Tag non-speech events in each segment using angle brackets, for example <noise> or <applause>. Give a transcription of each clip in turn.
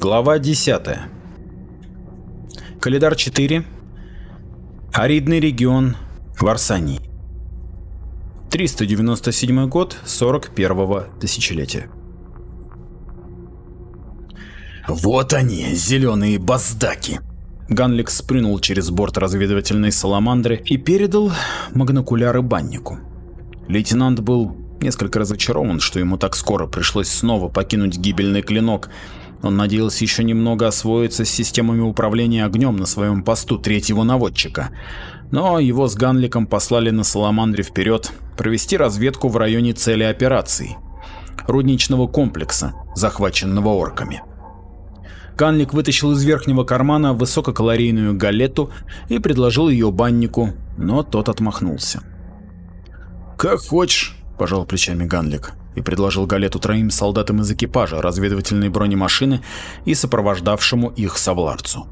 Глава 10. Калидар 4. Аридный регион Варсании. 397 год 41-го тысячелетия. Вот они, зеленые баздаки. Ганлик спрыгнул через борт разведывательной саламандры и передал магнокуляры баннику. Лейтенант был несколько разочарован, что ему так скоро пришлось снова покинуть гибельный клинок. Он надеялся еще немного освоиться с системами управления огнем на своем посту третьего наводчика. Но его с Ганликом послали на Саламандре вперед провести разведку в районе цели операции – рудничного комплекса, захваченного орками. Ганлик вытащил из верхнего кармана высококалорийную галету и предложил ее баннику, но тот отмахнулся. «Как хочешь», – пожал плечами Ганлик и предложил галету троим солдатам из экипажа разведывательной бронемашины и сопровождавшему их совларцу.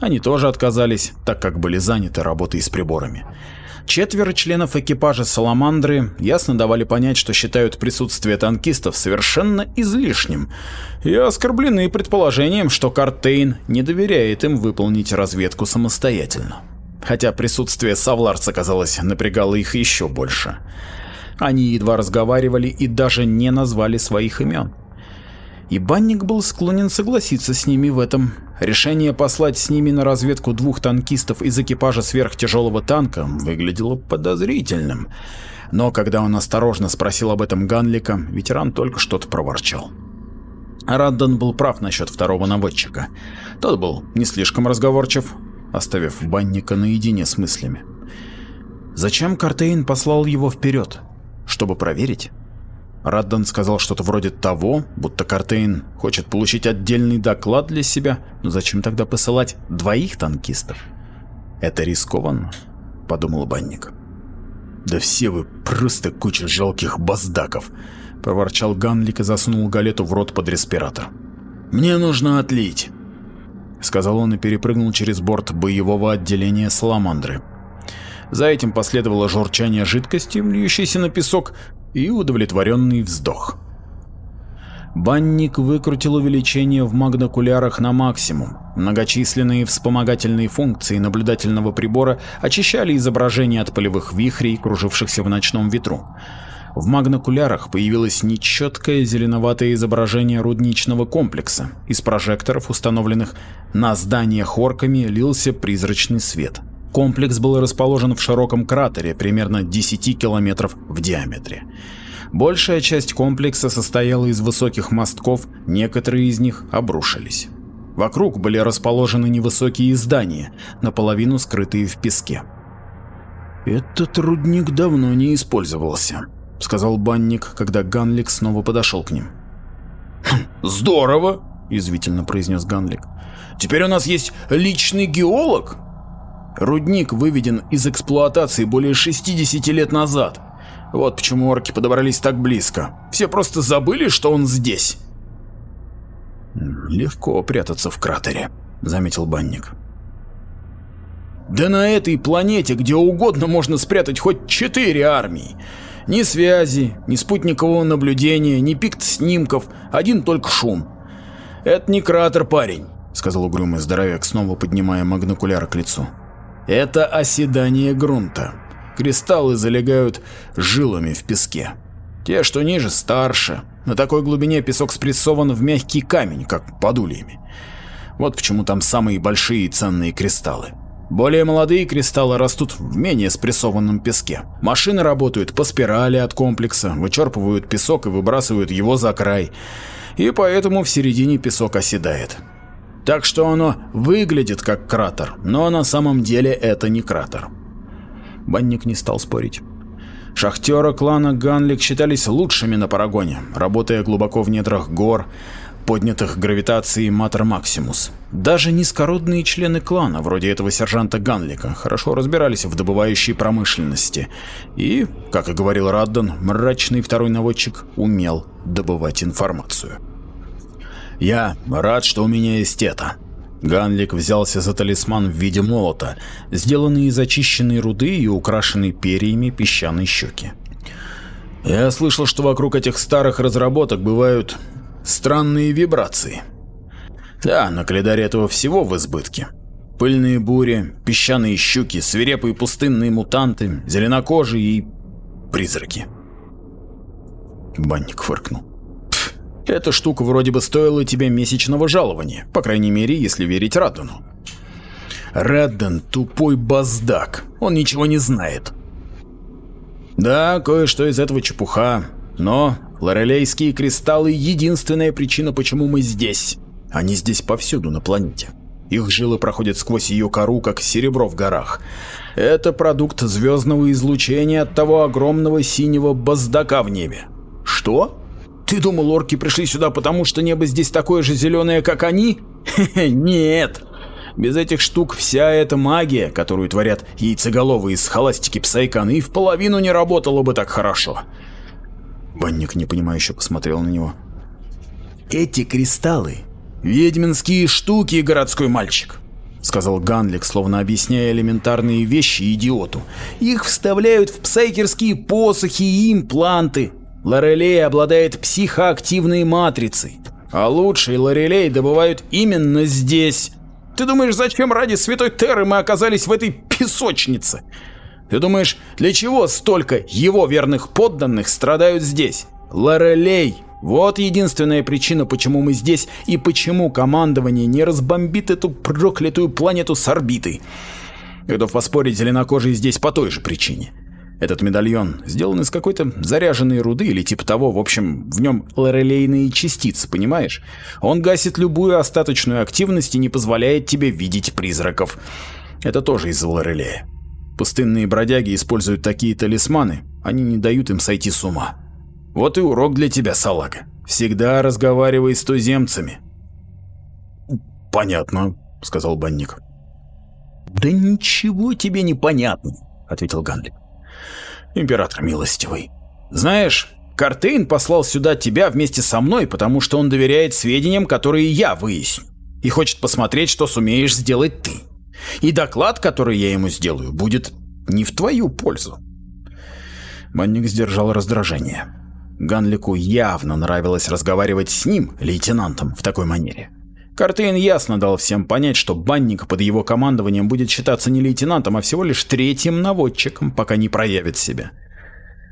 Они тоже отказались, так как были заняты работой с приборами. Четверо членов экипажа «Саламандры» ясно давали понять, что считают присутствие танкистов совершенно излишним, и оскорблены предположением, что Картейн не доверяет им выполнить разведку самостоятельно. Хотя присутствие Савларца, казалось, напрягало их еще больше. Они едва разговаривали и даже не назвали своих имен. И банник был склонен согласиться с ними в этом. Решение послать с ними на разведку двух танкистов из экипажа сверхтяжелого танка выглядело подозрительным. Но когда он осторожно спросил об этом Ганлика, ветеран только что-то проворчал. Раддан был прав насчет второго наводчика. Тот был не слишком разговорчив, оставив банника наедине с мыслями. Зачем Картейн послал его вперед? Чтобы проверить? Раддан сказал что-то вроде того, будто Картейн хочет получить отдельный доклад для себя, но зачем тогда посылать двоих танкистов? Это рискованно, подумал банник. Да все вы просто куча жалких баздаков, проворчал Ганлик и засунул галету в рот под респиратор. Мне нужно отлить, сказал он и перепрыгнул через борт боевого отделения Саламандры. За этим последовало журчание жидкости, льющейся на песок, и удовлетворенный вздох. Банник выкрутил увеличение в магнокулярах на максимум. Многочисленные вспомогательные функции наблюдательного прибора очищали изображение от полевых вихрей, кружившихся в ночном ветру. В магнокулярах появилось нечеткое зеленоватое изображение рудничного комплекса. Из прожекторов, установленных на зданиях орками, лился призрачный свет. Комплекс был расположен в широком кратере, примерно 10 километров в диаметре. Большая часть комплекса состояла из высоких мостков, некоторые из них обрушились. Вокруг были расположены невысокие здания, наполовину скрытые в песке. «Этот рудник давно не использовался», — сказал банник, когда Ганлик снова подошел к ним. «Хм, «Здорово!» — язвительно произнес Ганлик. «Теперь у нас есть личный геолог?» Рудник выведен из эксплуатации более 60 лет назад. Вот почему орки подобрались так близко. Все просто забыли, что он здесь. Легко прятаться в кратере, заметил банник. Да на этой планете где угодно можно спрятать хоть четыре армии. Ни связи, ни спутникового наблюдения, ни пикт снимков, один только шум. Это не кратер, парень, сказал угрюмый здоровяк, снова поднимая магнокуляр к лицу. Это оседание грунта. Кристаллы залегают жилами в песке. Те, что ниже, старше. На такой глубине песок спрессован в мягкий камень, как под. Вот почему там самые большие и ценные кристаллы. Более молодые кристаллы растут в менее спрессованном песке. Машины работают по спирали от комплекса, вычерпывают песок и выбрасывают его за край. И поэтому в середине песок оседает. Так что оно выглядит как кратер, но на самом деле это не кратер. Банник не стал спорить. Шахтеры клана Ганлик считались лучшими на Парагоне, работая глубоко в недрах гор, поднятых гравитацией Матер Максимус. Даже низкородные члены клана, вроде этого сержанта Ганлика, хорошо разбирались в добывающей промышленности. И, как и говорил Раддон, мрачный второй наводчик умел добывать информацию. Я рад, что у меня есть это. Ганлик взялся за талисман в виде молота, сделанный из очищенной руды и украшенный перьями песчаной щеки. Я слышал, что вокруг этих старых разработок бывают странные вибрации. Да, на Калидаре этого всего в избытке. Пыльные бури, песчаные щуки, свирепые пустынные мутанты, зеленокожие и призраки. Банник фыркнул. Эта штука вроде бы стоила тебе месячного жалования, по крайней мере, если верить Раддону. Раддон тупой баздак, он ничего не знает. Да, кое-что из этого чепуха, но лорелейские кристаллы — единственная причина, почему мы здесь. Они здесь повсюду на планете. Их жилы проходят сквозь ее кору, как серебро в горах. Это продукт звездного излучения от того огромного синего баздака в небе. Что? Ты думал, орки пришли сюда потому, что небо здесь такое же зеленое, как они? <laughs> Нет. Без этих штук вся эта магия, которую творят яйцеголовые из холастики Псайкана, и в половину не работала бы так хорошо. Банник непонимающе посмотрел на него. Эти кристаллы «Ведьминские штуки, городской мальчик», — сказал Ганлик, словно объясняя элементарные вещи идиоту. «Их вставляют в псайкерские посохи и импланты. Лорелей обладает психоактивной матрицей, а лучшие лорелей добывают именно здесь. Ты думаешь, зачем ради святой Терры мы оказались в этой песочнице? Ты думаешь, для чего столько его верных подданных страдают здесь? Лорелей вот единственная причина, почему мы здесь и почему командование не разбомбит эту проклятую планету с орбитой. Готов поспорить, зеленокожие здесь по той же причине. Этот медальон сделан из какой-то заряженной руды или типа того, в общем, в нем лорелейные частицы, понимаешь? Он гасит любую остаточную активность и не позволяет тебе видеть призраков. Это тоже из-за лорелея. Пустынные бродяги используют такие талисманы, они не дают им сойти с ума. Вот и урок для тебя, салага. Всегда разговаривай с туземцами. Понятно, сказал банник. Да ничего тебе не понятно, ответил Ганли. Император милостивый. Знаешь, Картейн послал сюда тебя вместе со мной, потому что он доверяет сведениям, которые я выясню, и хочет посмотреть, что сумеешь сделать ты. И доклад, который я ему сделаю, будет не в твою пользу. Банник сдержал раздражение. Ганлику явно нравилось разговаривать с ним, лейтенантом, в такой манере. Картейн ясно дал всем понять, что банник под его командованием будет считаться не лейтенантом, а всего лишь третьим наводчиком, пока не проявит себя.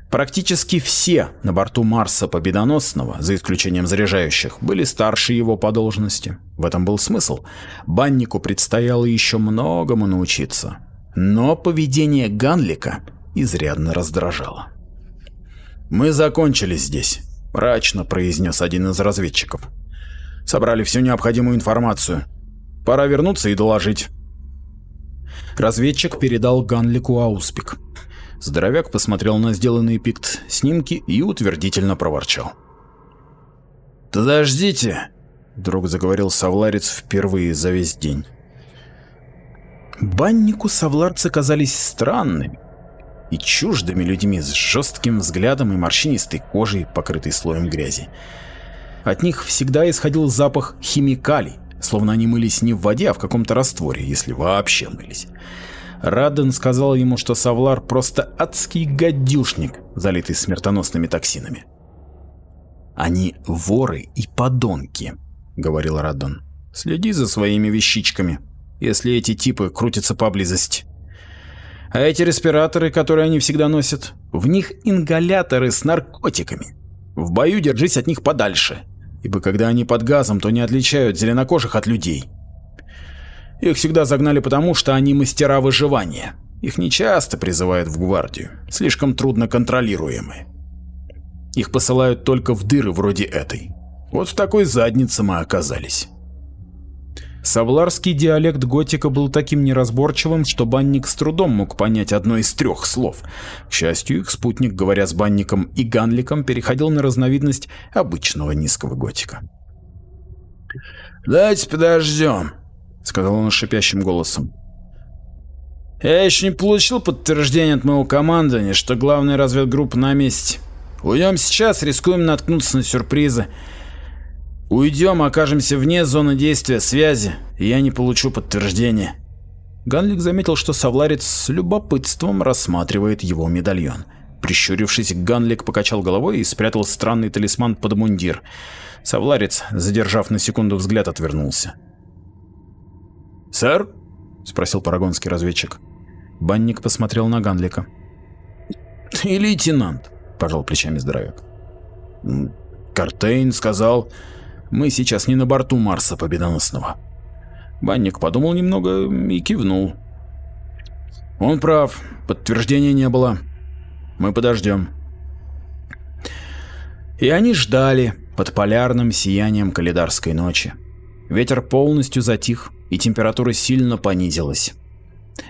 Практически все на борту Марса Победоносного, за исключением заряжающих, были старше его по должности. В этом был смысл. Баннику предстояло еще многому научиться. Но поведение Ганлика изрядно раздражало. «Мы закончили здесь», – мрачно произнес один из разведчиков. «Собрали всю необходимую информацию. Пора вернуться и доложить». Разведчик передал Ганлику ауспик. Здоровяк посмотрел на сделанные пикт снимки и утвердительно проворчал. «Подождите», — вдруг заговорил Савларец впервые за весь день. Баннику савларцы казались странными и чуждыми людьми с жестким взглядом и морщинистой кожей, покрытой слоем грязи. От них всегда исходил запах химикалий, словно они мылись не в воде, а в каком-то растворе, если вообще мылись. Радден сказал ему, что Савлар просто адский гадюшник, залитый смертоносными токсинами. «Они воры и подонки», — говорил Раддон. «Следи за своими вещичками, если эти типы крутятся поблизости». А эти респираторы, которые они всегда носят, в них ингаляторы с наркотиками. В бою держись от них подальше, ибо когда они под газом, то не отличают зеленокожих от людей. Их всегда загнали потому, что они мастера выживания. Их не часто призывают в гвардию, слишком трудно контролируемые. Их посылают только в дыры вроде этой. Вот в такой заднице мы оказались. Савларский диалект готика был таким неразборчивым, что банник с трудом мог понять одно из трех слов. К счастью, их спутник, говоря с банником и ганликом, переходил на разновидность обычного низкого готика. «Давайте подождем», — сказал он шипящим голосом. «Я еще не получил подтверждения от моего командования, что главная разведгруппа на месте. Уйдем сейчас, рискуем наткнуться на сюрпризы. Уйдем, окажемся вне зоны действия связи, и я не получу подтверждения. Ганлик заметил, что Савларец с любопытством рассматривает его медальон. Прищурившись, Ганлик покачал головой и спрятал странный талисман под мундир. Савларец, задержав на секунду взгляд, отвернулся. «Сэр?» — спросил парагонский разведчик. Банник посмотрел на Ганлика. «И лейтенант», — пожал плечами здоровяк. Картейн сказал, мы сейчас не на борту Марса Победоносного. Банник подумал немного и кивнул. Он прав, подтверждения не было. Мы подождем. И они ждали под полярным сиянием калидарской ночи. Ветер полностью затих, и температура сильно понизилась.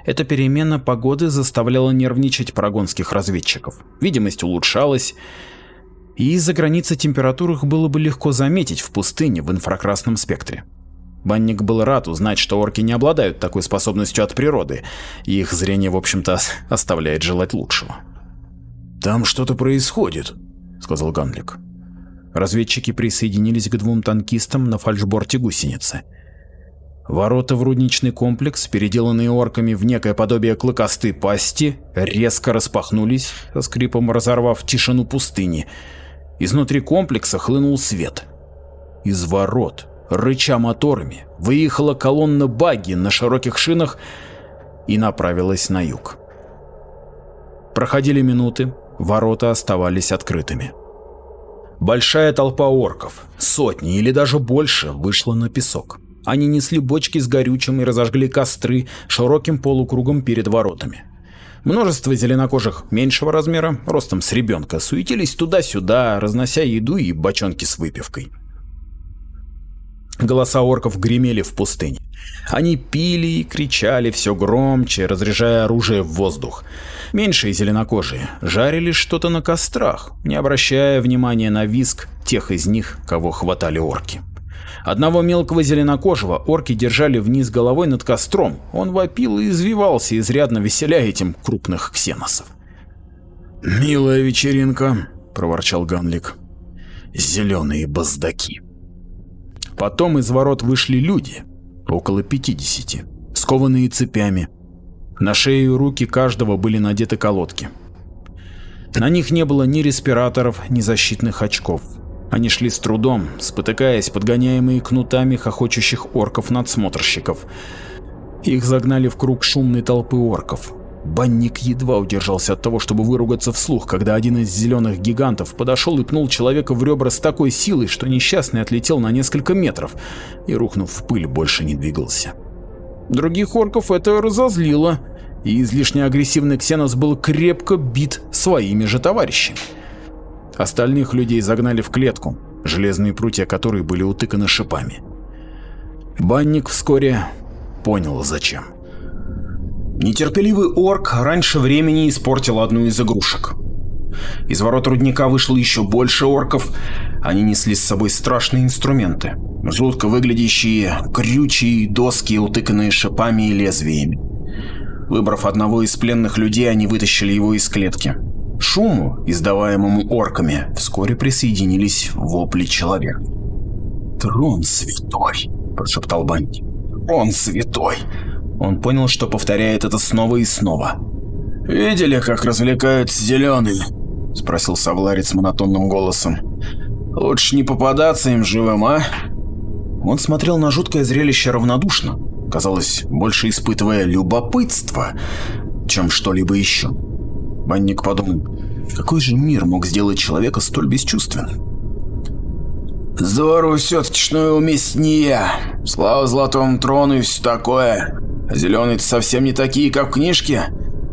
Эта перемена погоды заставляла нервничать парагонских разведчиков. Видимость улучшалась, и из-за границы температур их было бы легко заметить в пустыне в инфракрасном спектре. Банник был рад узнать, что орки не обладают такой способностью от природы, и их зрение, в общем-то, <laughs> оставляет желать лучшего. «Там что-то происходит», — сказал Ганлик. Разведчики присоединились к двум танкистам на фальшборте гусеницы. Ворота в рудничный комплекс, переделанные орками в некое подобие клыкастой пасти, резко распахнулись, со скрипом разорвав тишину пустыни. Изнутри комплекса хлынул свет. Из ворот, рыча моторами, выехала колонна багги на широких шинах и направилась на юг. Проходили минуты, ворота оставались открытыми. Большая толпа орков, сотни или даже больше, вышла на песок. Они несли бочки с горючим и разожгли костры широким полукругом перед воротами. Множество зеленокожих меньшего размера, ростом с ребенка, суетились туда-сюда, разнося еду и бочонки с выпивкой. Голоса орков гремели в пустыне. Они пили и кричали все громче, разряжая оружие в воздух. Меньшие зеленокожие жарили что-то на кострах, не обращая внимания на визг тех из них, кого хватали орки. Одного мелкого зеленокожего орки держали вниз головой над костром. Он вопил и извивался, изрядно веселя этим крупных ксеносов. «Милая вечеринка», — проворчал Ганлик. «Зеленые баздаки». Потом из ворот вышли люди, около 50, скованные цепями. На шею и руки каждого были надеты колодки. На них не было ни респираторов, ни защитных очков. Они шли с трудом, спотыкаясь, подгоняемые кнутами хохочущих орков-надсмотрщиков. Их загнали в круг шумной толпы орков. Банник едва удержался от того, чтобы выругаться вслух, когда один из зеленых гигантов подошел и пнул человека в ребра с такой силой, что несчастный отлетел на несколько метров и, рухнув в пыль, больше не двигался. Других орков это разозлило, и излишне агрессивный Ксенос был крепко бит своими же товарищами. Остальных людей загнали в клетку, железные прутья которой были утыканы шипами. Банник вскоре понял зачем. Нетерпеливый орк раньше времени испортил одну из игрушек. Из ворот рудника вышло еще больше орков, они несли с собой страшные инструменты, жутко выглядящие крючья доски, утыканные шипами и лезвиями. Выбрав одного из пленных людей, они вытащили его из клетки. Шуму, издаваемому орками, вскоре присоединились вопли человека. «Трон святой!» – прошептал Банди. «Он святой!» Он понял, что повторяет это снова и снова. «Видели, как развлекаются зеленые?» – спросил Савларец монотонным голосом. «Лучше не попадаться им живым, а?» Он смотрел на жуткое зрелище равнодушно, казалось, больше испытывая любопытство, чем что-либо еще. Банник подумал, какой же мир мог сделать человека столь бесчувственным? Здорово все-таки, что уместнее. Слава Золотому Трону и все такое. Зеленые-то совсем не такие, как в книжке.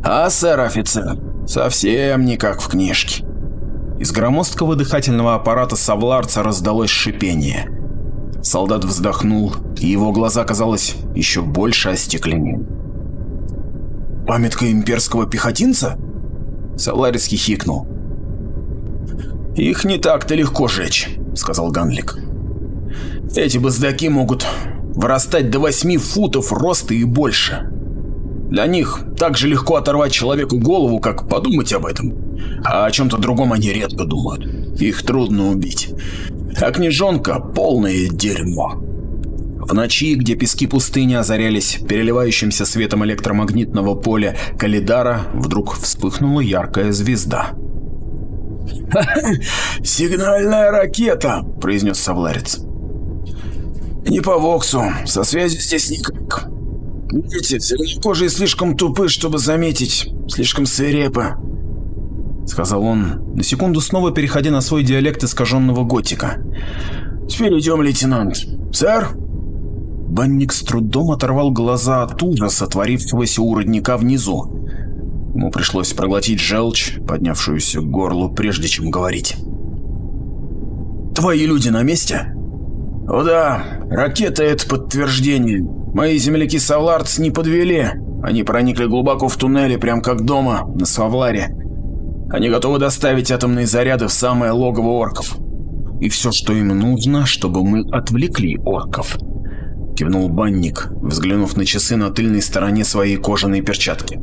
А, сэр офицер, совсем не как в книжке. Из громоздкого дыхательного аппарата Савларца раздалось шипение. Солдат вздохнул, и его глаза, казалось, еще больше остекленели. «Памятка имперского пехотинца?» Савларец хихикнул. «Их не так-то легко жечь», — сказал Ганлик. «Эти баздаки могут вырастать до 8 футов роста и больше. Для них так же легко оторвать человеку голову, как подумать об этом. А о чем-то другом они редко думают. Их трудно убить. А княжонка — полное дерьмо. В ночи, где пески пустыни озарялись переливающимся светом электромагнитного поля Калидара, вдруг вспыхнула яркая звезда. <laughs> «Сигнальная ракета!» – произнес Савларец. «Не по Воксу, со связью здесь никак. Видите, зеленокожие слишком тупы, чтобы заметить, слишком свирепы», – сказал он, на секунду снова переходя на свой диалект искаженного готика. «Теперь идем, лейтенант. Сэр?» Банник с трудом оторвал глаза от ужаса, творившегося у родника внизу. Ему пришлось проглотить желчь, поднявшуюся к горлу, прежде чем говорить. «Твои люди на месте?» «О да, ракета — это подтверждение. Мои земляки Савлардс не подвели. Они проникли глубоко в туннели, прям как дома, на Савларе. Они готовы доставить атомные заряды в самое логово орков. И все, что им нужно, чтобы мы отвлекли орков», — кивнул банник, взглянув на часы на тыльной стороне своей кожаной перчатки.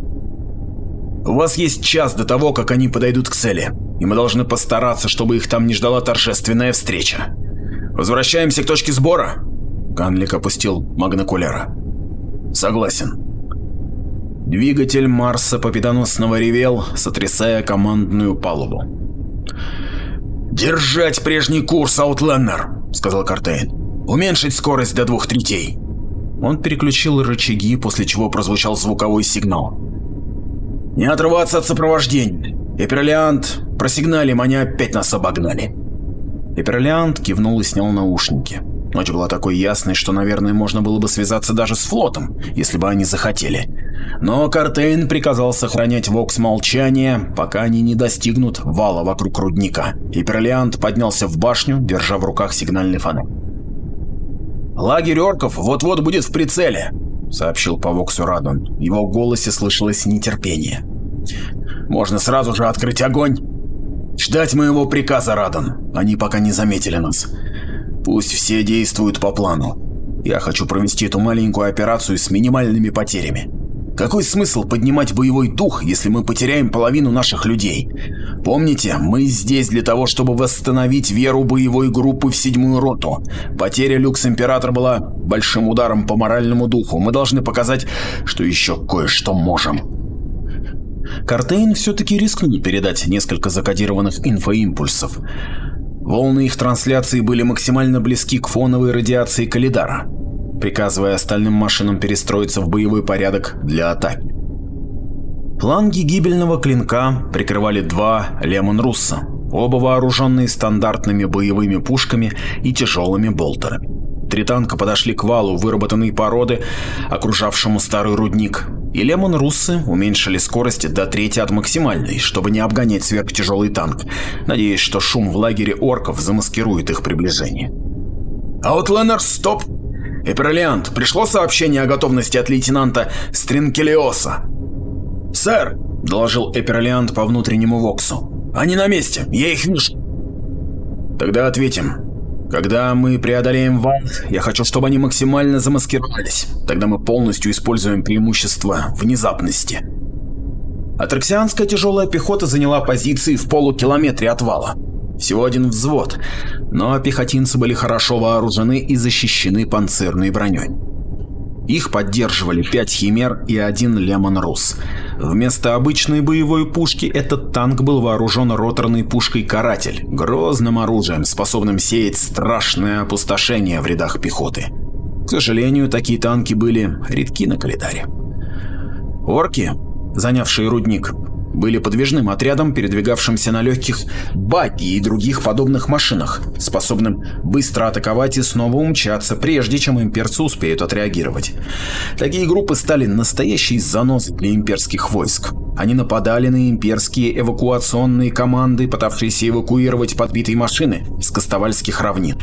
У вас есть час до того, как они подойдут к цели, и мы должны постараться, чтобы их там не ждала торжественная встреча. Возвращаемся к точке сбора?» Ганлик опустил магнокуляра. «Согласен». Двигатель Марса победоносно ревел, сотрясая командную палубу. «Держать прежний курс, Аутлендер!» — сказал Картейн. «Уменьшить скорость до двух третей!» Он переключил рычаги, после чего прозвучал звуковой сигнал. Не отрываться от сопровождения. Эперлиант, просигналим, они опять нас обогнали. Эперлиант кивнул и снял наушники. Ночь была такой ясной, что, наверное, можно было бы связаться даже с флотом, если бы они захотели. Но Картейн приказал сохранять Вокс молчание, пока они не достигнут вала вокруг рудника. Эперлиант поднялся в башню, держа в руках сигнальный фонарь. «Лагерь орков вот-вот будет в прицеле сообщил по Воксу Радон. Его голосе слышалось нетерпение. «Можно сразу же открыть огонь?» «Ждать моего приказа, Радон. Они пока не заметили нас. Пусть все действуют по плану. Я хочу провести эту маленькую операцию с минимальными потерями. Какой смысл поднимать боевой дух, если мы потеряем половину наших людей? Помните, мы здесь для того, чтобы восстановить веру боевой группы в седьмую роту. Потеря Люкс Император была большим ударом по моральному духу. Мы должны показать, что еще кое-что можем. Картейн все-таки рискнул передать несколько закодированных инфоимпульсов. Волны их трансляции были максимально близки к фоновой радиации Калидара приказывая остальным машинам перестроиться в боевой порядок для атаки. Фланги гибельного клинка прикрывали два Лемон Русса, оба вооруженные стандартными боевыми пушками и тяжелыми болтерами. Три танка подошли к валу выработанной породы, окружавшему старый рудник, и Лемон Руссы уменьшили скорость до трети от максимальной, чтобы не обгонять сверхтяжелый танк, надеясь, что шум в лагере орков замаскирует их приближение. «Аутлендер, стоп!» «Эперлиант, пришло сообщение о готовности от лейтенанта Стринкелиоса?» «Сэр», — доложил Эперлиант по внутреннему воксу, — «они на месте, я их вижу». «Тогда ответим. Когда мы преодолеем вал, я хочу, чтобы они максимально замаскировались. Тогда мы полностью используем преимущество внезапности». Атраксианская тяжелая пехота заняла позиции в полукилометре от вала. Всего один взвод, но пехотинцы были хорошо вооружены и защищены панцирной броней. Их поддерживали пять химер и один Лемон Рус. Вместо обычной боевой пушки этот танк был вооружен роторной пушкой «Каратель», грозным оружием, способным сеять страшное опустошение в рядах пехоты. К сожалению, такие танки были редки на календаре. Орки, занявшие рудник, были подвижным отрядом, передвигавшимся на легких багги и других подобных машинах, способным быстро атаковать и снова умчаться, прежде чем имперцы успеют отреагировать. Такие группы стали настоящей занозой для имперских войск. Они нападали на имперские эвакуационные команды, пытавшиеся эвакуировать подбитые машины с Костовальских равнин.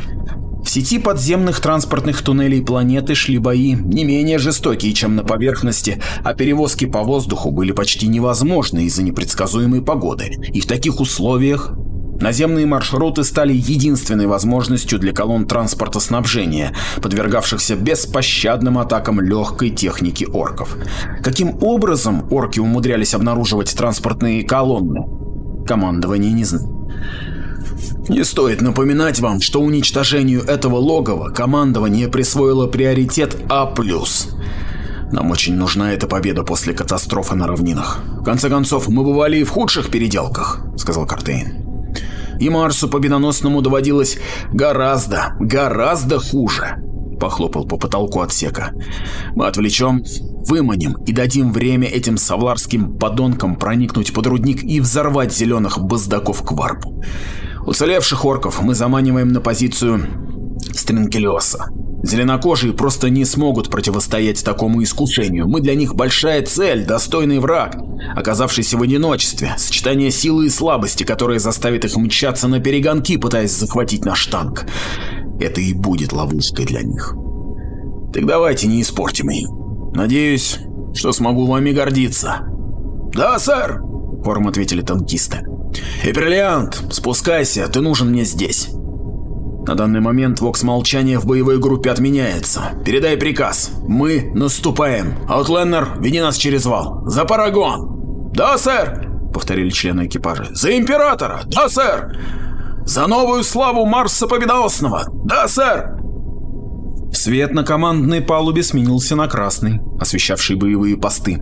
В сети подземных транспортных туннелей планеты шли бои не менее жестокие, чем на поверхности, а перевозки по воздуху были почти невозможны из-за непредсказуемой погоды. И в таких условиях Наземные маршруты стали единственной возможностью для колонн транспорта снабжения, подвергавшихся беспощадным атакам легкой техники орков. Каким образом орки умудрялись обнаруживать транспортные колонны? Командование не знает. Не стоит напоминать вам, что уничтожению этого логова командование присвоило приоритет А+. Нам очень нужна эта победа после катастрофы на равнинах. В конце концов, мы бывали и в худших переделках, сказал Картейн. И Марсу Победоносному доводилось гораздо, гораздо хуже. Похлопал по потолку отсека. Мы отвлечем, выманим и дадим время этим савларским подонкам проникнуть под рудник и взорвать зеленых боздаков к варпу. Уцелевших орков мы заманиваем на позицию Стринкелиоса. Зеленокожие просто не смогут противостоять такому искушению. Мы для них большая цель, достойный враг, оказавшийся в одиночестве, сочетание силы и слабости, которое заставит их мчаться на перегонки, пытаясь захватить наш танк. Это и будет ловушкой для них. Так давайте не испортим ее. Надеюсь, что смогу вами гордиться. Да, сэр, хором ответили танкисты. Эперлиант, спускайся, ты нужен мне здесь. На данный момент вокс молчания в боевой группе отменяется. Передай приказ. Мы наступаем. Аутленнер, веди нас через вал. За Парагон. Да, сэр, повторили члены экипажа. За Императора. Да, сэр. За новую славу Марса Победоносного. Да, сэр. Свет на командной палубе сменился на красный, освещавший боевые посты.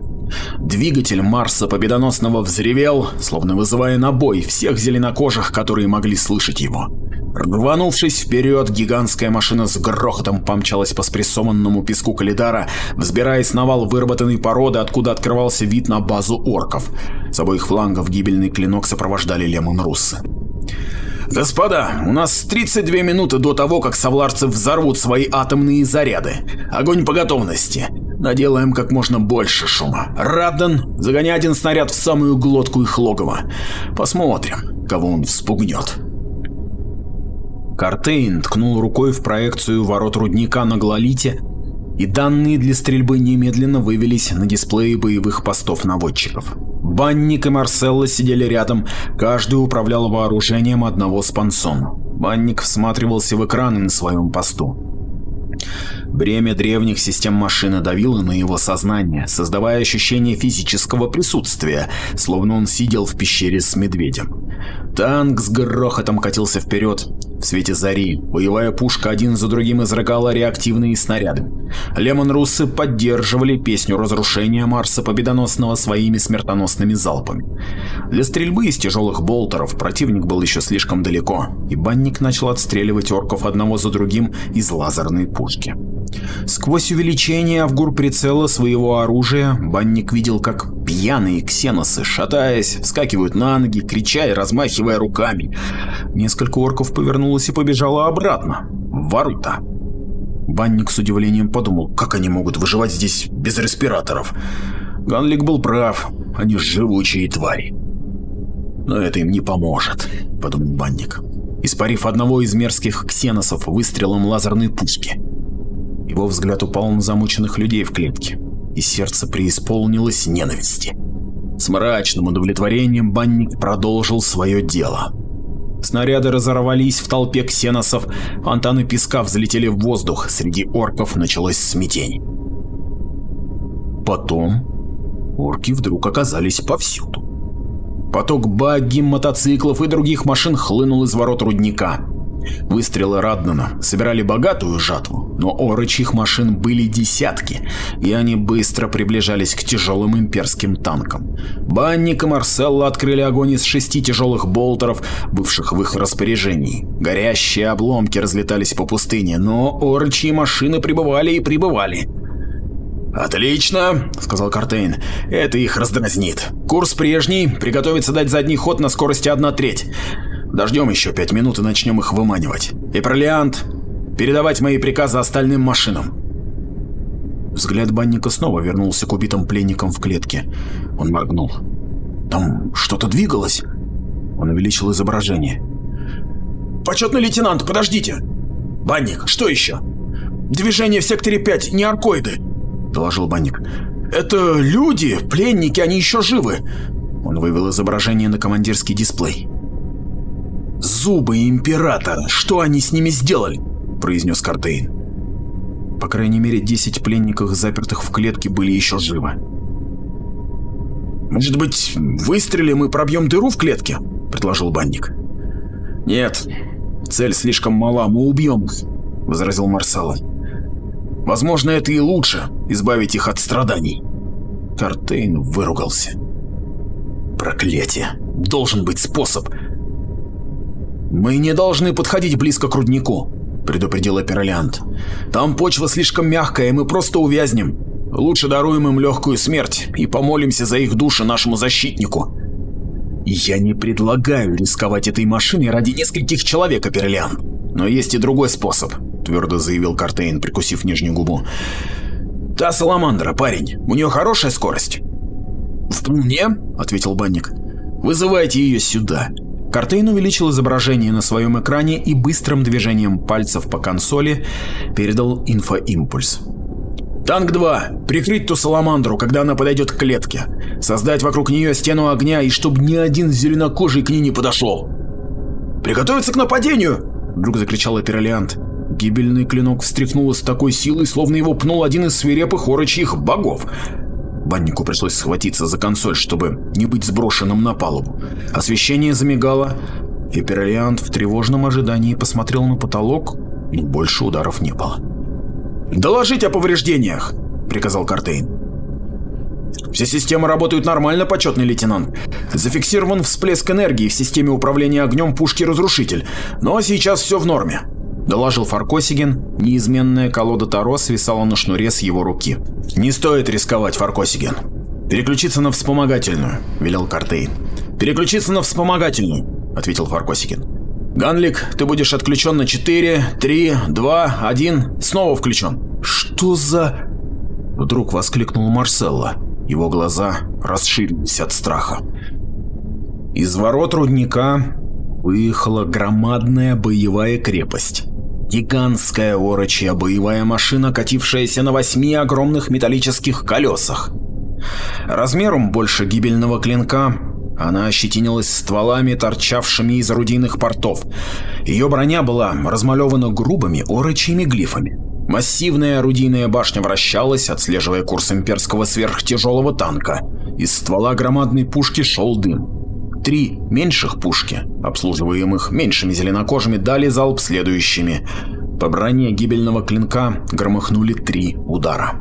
Двигатель Марса Победоносного взревел, словно вызывая на бой всех зеленокожих, которые могли слышать его. Рванувшись вперед, гигантская машина с грохотом помчалась по спрессованному песку Калидара, взбираясь на вал выработанной породы, откуда открывался вид на базу орков. С обоих флангов гибельный клинок сопровождали Лемон Руссы. «Господа, у нас 32 минуты до того, как совларцы взорвут свои атомные заряды. Огонь по готовности. Наделаем как можно больше шума. Раддан, загоняй один снаряд в самую глотку их логова. Посмотрим, кого он вспугнет». Картейн ткнул рукой в проекцию ворот рудника на Глолите, и данные для стрельбы немедленно вывелись на дисплее боевых постов наводчиков. Банник и Марселла сидели рядом, каждый управлял вооружением одного спансона. Банник всматривался в экраны на своем посту. Бремя древних систем машины давило на его сознание, создавая ощущение физического присутствия, словно он сидел в пещере с медведем. Танк с грохотом катился вперед. В свете зари боевая пушка один за другим изрыгала реактивные снаряды. Лемон Руссы поддерживали песню разрушения Марса Победоносного своими смертоносными залпами. Для стрельбы из тяжелых болтеров противник был еще слишком далеко, и банник начал отстреливать орков одного за другим из лазерной пушки. Сквозь увеличение авгур прицела своего оружия банник видел, как пьяные ксеносы, шатаясь, вскакивают на ноги, крича и размахивая руками. Несколько орков повернулось и побежало обратно, в ворота. Банник с удивлением подумал, как они могут выживать здесь без респираторов. Ганлик был прав, они живучие твари. Но это им не поможет, подумал Банник, испарив одного из мерзких ксеносов выстрелом лазерной пушки. Его взгляд упал на замученных людей в клетке, и сердце преисполнилось ненависти. С мрачным удовлетворением банник продолжил свое дело. Снаряды разорвались в толпе ксеносов, фонтаны песка взлетели в воздух, среди орков началось смятение. Потом орки вдруг оказались повсюду. Поток багги, мотоциклов и других машин хлынул из ворот рудника. Выстрелы Раднана собирали богатую жатву, но орочьих машин были десятки, и они быстро приближались к тяжелым имперским танкам. Банник и Марселла открыли огонь из шести тяжелых болтеров, бывших в их распоряжении. Горящие обломки разлетались по пустыне, но орочьи машины прибывали и прибывали. «Отлично», — сказал Картейн. «Это их раздразнит. Курс прежний, приготовиться дать задний ход на скорости 1 треть. Дождем еще пять минут и начнем их выманивать. И пролиант, передавать мои приказы остальным машинам. Взгляд банника снова вернулся к убитым пленникам в клетке. Он моргнул. Там что-то двигалось. Он увеличил изображение. «Почетный лейтенант, подождите!» «Банник, что еще?» «Движение в секторе 5, не аркоиды», — доложил Банник. «Это люди, пленники, они еще живы!» Он вывел изображение на командирский дисплей. «Зубы Императора! Что они с ними сделали?» – произнес Картейн. По крайней мере, 10 пленников, запертых в клетке, были еще живы. «Может быть, выстрелим и пробьем дыру в клетке?» – предложил банник. «Нет, цель слишком мала, мы убьем их», – возразил Марсала. «Возможно, это и лучше – избавить их от страданий». Картейн выругался. «Проклятие! Должен быть способ!» «Мы не должны подходить близко к руднику», — предупредил Эперлиант. «Там почва слишком мягкая, и мы просто увязнем. Лучше даруем им легкую смерть и помолимся за их души нашему защитнику». «Я не предлагаю рисковать этой машиной ради нескольких человек, Эперлиан. Но есть и другой способ», — твердо заявил Картейн, прикусив нижнюю губу. «Та саламандра, парень, у нее хорошая скорость?» «Вполне», — ответил банник. «Вызывайте ее сюда». Картейн увеличил изображение на своем экране и быстрым движением пальцев по консоли передал инфоимпульс. «Танк 2. Прикрыть ту саламандру, когда она подойдет к клетке. Создать вокруг нее стену огня, и чтобы ни один зеленокожий к ней не подошел». «Приготовиться к нападению!» – вдруг закричал Эпиралиант. Гибельный клинок встряхнуло с такой силой, словно его пнул один из свирепых орочьих богов. Баннику пришлось схватиться за консоль, чтобы не быть сброшенным на палубу. Освещение замигало, и Пиролиант в тревожном ожидании посмотрел на потолок, но больше ударов не было. «Доложить о повреждениях!» — приказал Картейн. «Все системы работают нормально, почетный лейтенант. Зафиксирован всплеск энергии в системе управления огнем пушки-разрушитель, но сейчас все в норме доложил Фаркосиген, неизменная колода Таро свисала на шнуре с его руки. «Не стоит рисковать, Фаркосиген. Переключиться на вспомогательную», — велел Картейн. «Переключиться на вспомогательную», — ответил Фаркосиген. «Ганлик, ты будешь отключен на 4, 3, 2, 1, снова включен». «Что за...» Вдруг воскликнул Марселло. Его глаза расширились от страха. Из ворот рудника выехала громадная боевая крепость. Гигантская орочья боевая машина, катившаяся на восьми огромных металлических колесах. Размером больше гибельного клинка, она ощетинилась стволами, торчавшими из орудийных портов. Ее броня была размалевана грубыми орочьими глифами. Массивная орудийная башня вращалась, отслеживая курс имперского сверхтяжелого танка. Из ствола громадной пушки шел дым. Три меньших пушки, обслуживаемых меньшими зеленокожими, дали залп следующими. По броне гибельного клинка громыхнули три удара.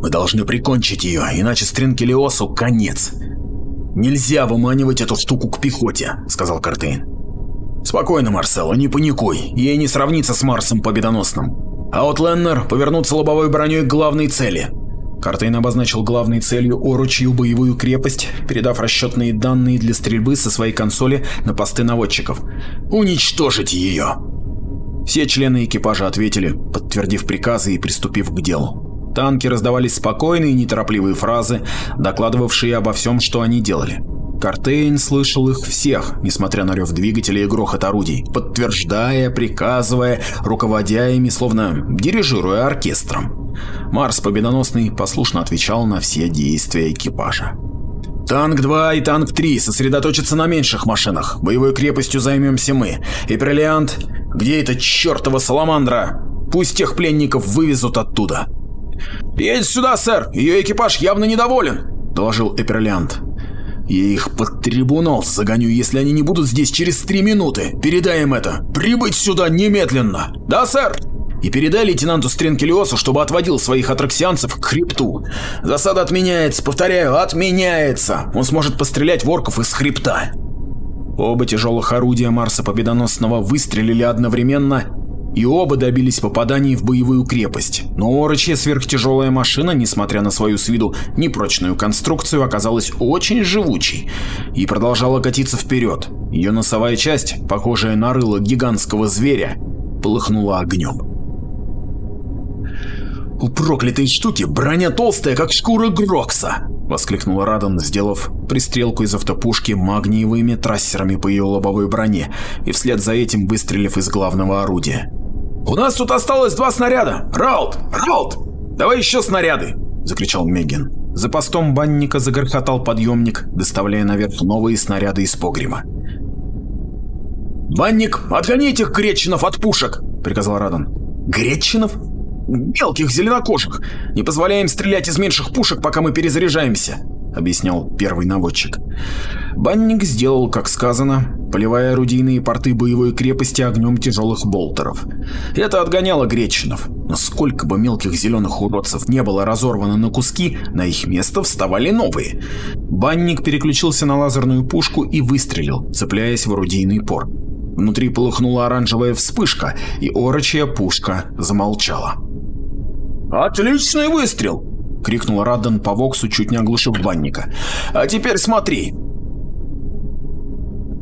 «Мы должны прикончить ее, иначе Стринкелиосу конец!» «Нельзя выманивать эту штуку к пехоте», — сказал Картейн. «Спокойно, Марсело, не паникуй, ей не сравнится с Марсом Победоносным. А вот Леннер повернуться лобовой броней к главной цели. Картейн обозначил главной целью оручью боевую крепость, передав расчетные данные для стрельбы со своей консоли на посты наводчиков. «Уничтожить ее!» Все члены экипажа ответили, подтвердив приказы и приступив к делу. Танки раздавались спокойные и неторопливые фразы, докладывавшие обо всем, что они делали. Картейн слышал их всех, несмотря на рев двигателей и грохот орудий, подтверждая, приказывая, руководя ими, словно дирижируя оркестром. Марс Победоносный послушно отвечал на все действия экипажа. «Танк 2 и танк 3 сосредоточатся на меньших машинах. Боевой крепостью займемся мы. И Бриллиант, где эта чертова саламандра? Пусть тех пленников вывезут оттуда». «Едь сюда, сэр! Ее экипаж явно недоволен!» – доложил Эперлиант. Я их под трибунал загоню, если они не будут здесь через три минуты. Передай им это. Прибыть сюда немедленно. Да, сэр? И передай лейтенанту Стренкелиосу, чтобы отводил своих атраксианцев к хребту. Засада отменяется, повторяю, отменяется. Он сможет пострелять в орков из хребта. Оба тяжелых орудия Марса Победоносного выстрелили одновременно и оба добились попаданий в боевую крепость. Но орочья сверхтяжелая машина, несмотря на свою с виду непрочную конструкцию, оказалась очень живучей и продолжала катиться вперед. Ее носовая часть, похожая на рыло гигантского зверя, полыхнула огнем. «У проклятой штуки броня толстая, как шкура Грокса!» — воскликнул Радан, сделав пристрелку из автопушки магниевыми трассерами по ее лобовой броне и вслед за этим выстрелив из главного орудия. «У нас тут осталось два снаряда! Раут! Раут! Давай еще снаряды!» – закричал Мегин. За постом банника загорхотал подъемник, доставляя наверх новые снаряды из погреба. «Банник, отгони этих гречинов от пушек!» – приказал Радан. «Гречинов? Мелких зеленокожих! Не позволяем стрелять из меньших пушек, пока мы перезаряжаемся!» — объяснял первый наводчик. Банник сделал, как сказано, поливая орудийные порты боевой крепости огнем тяжелых болтеров. Это отгоняло гречинов, но сколько бы мелких зеленых уродцев не было разорвано на куски, на их место вставали новые. Банник переключился на лазерную пушку и выстрелил, цепляясь в орудийный пор. Внутри полыхнула оранжевая вспышка, и орочья пушка замолчала. «Отличный выстрел!» — крикнул Радден по воксу, чуть не оглушив банника. «А теперь смотри!»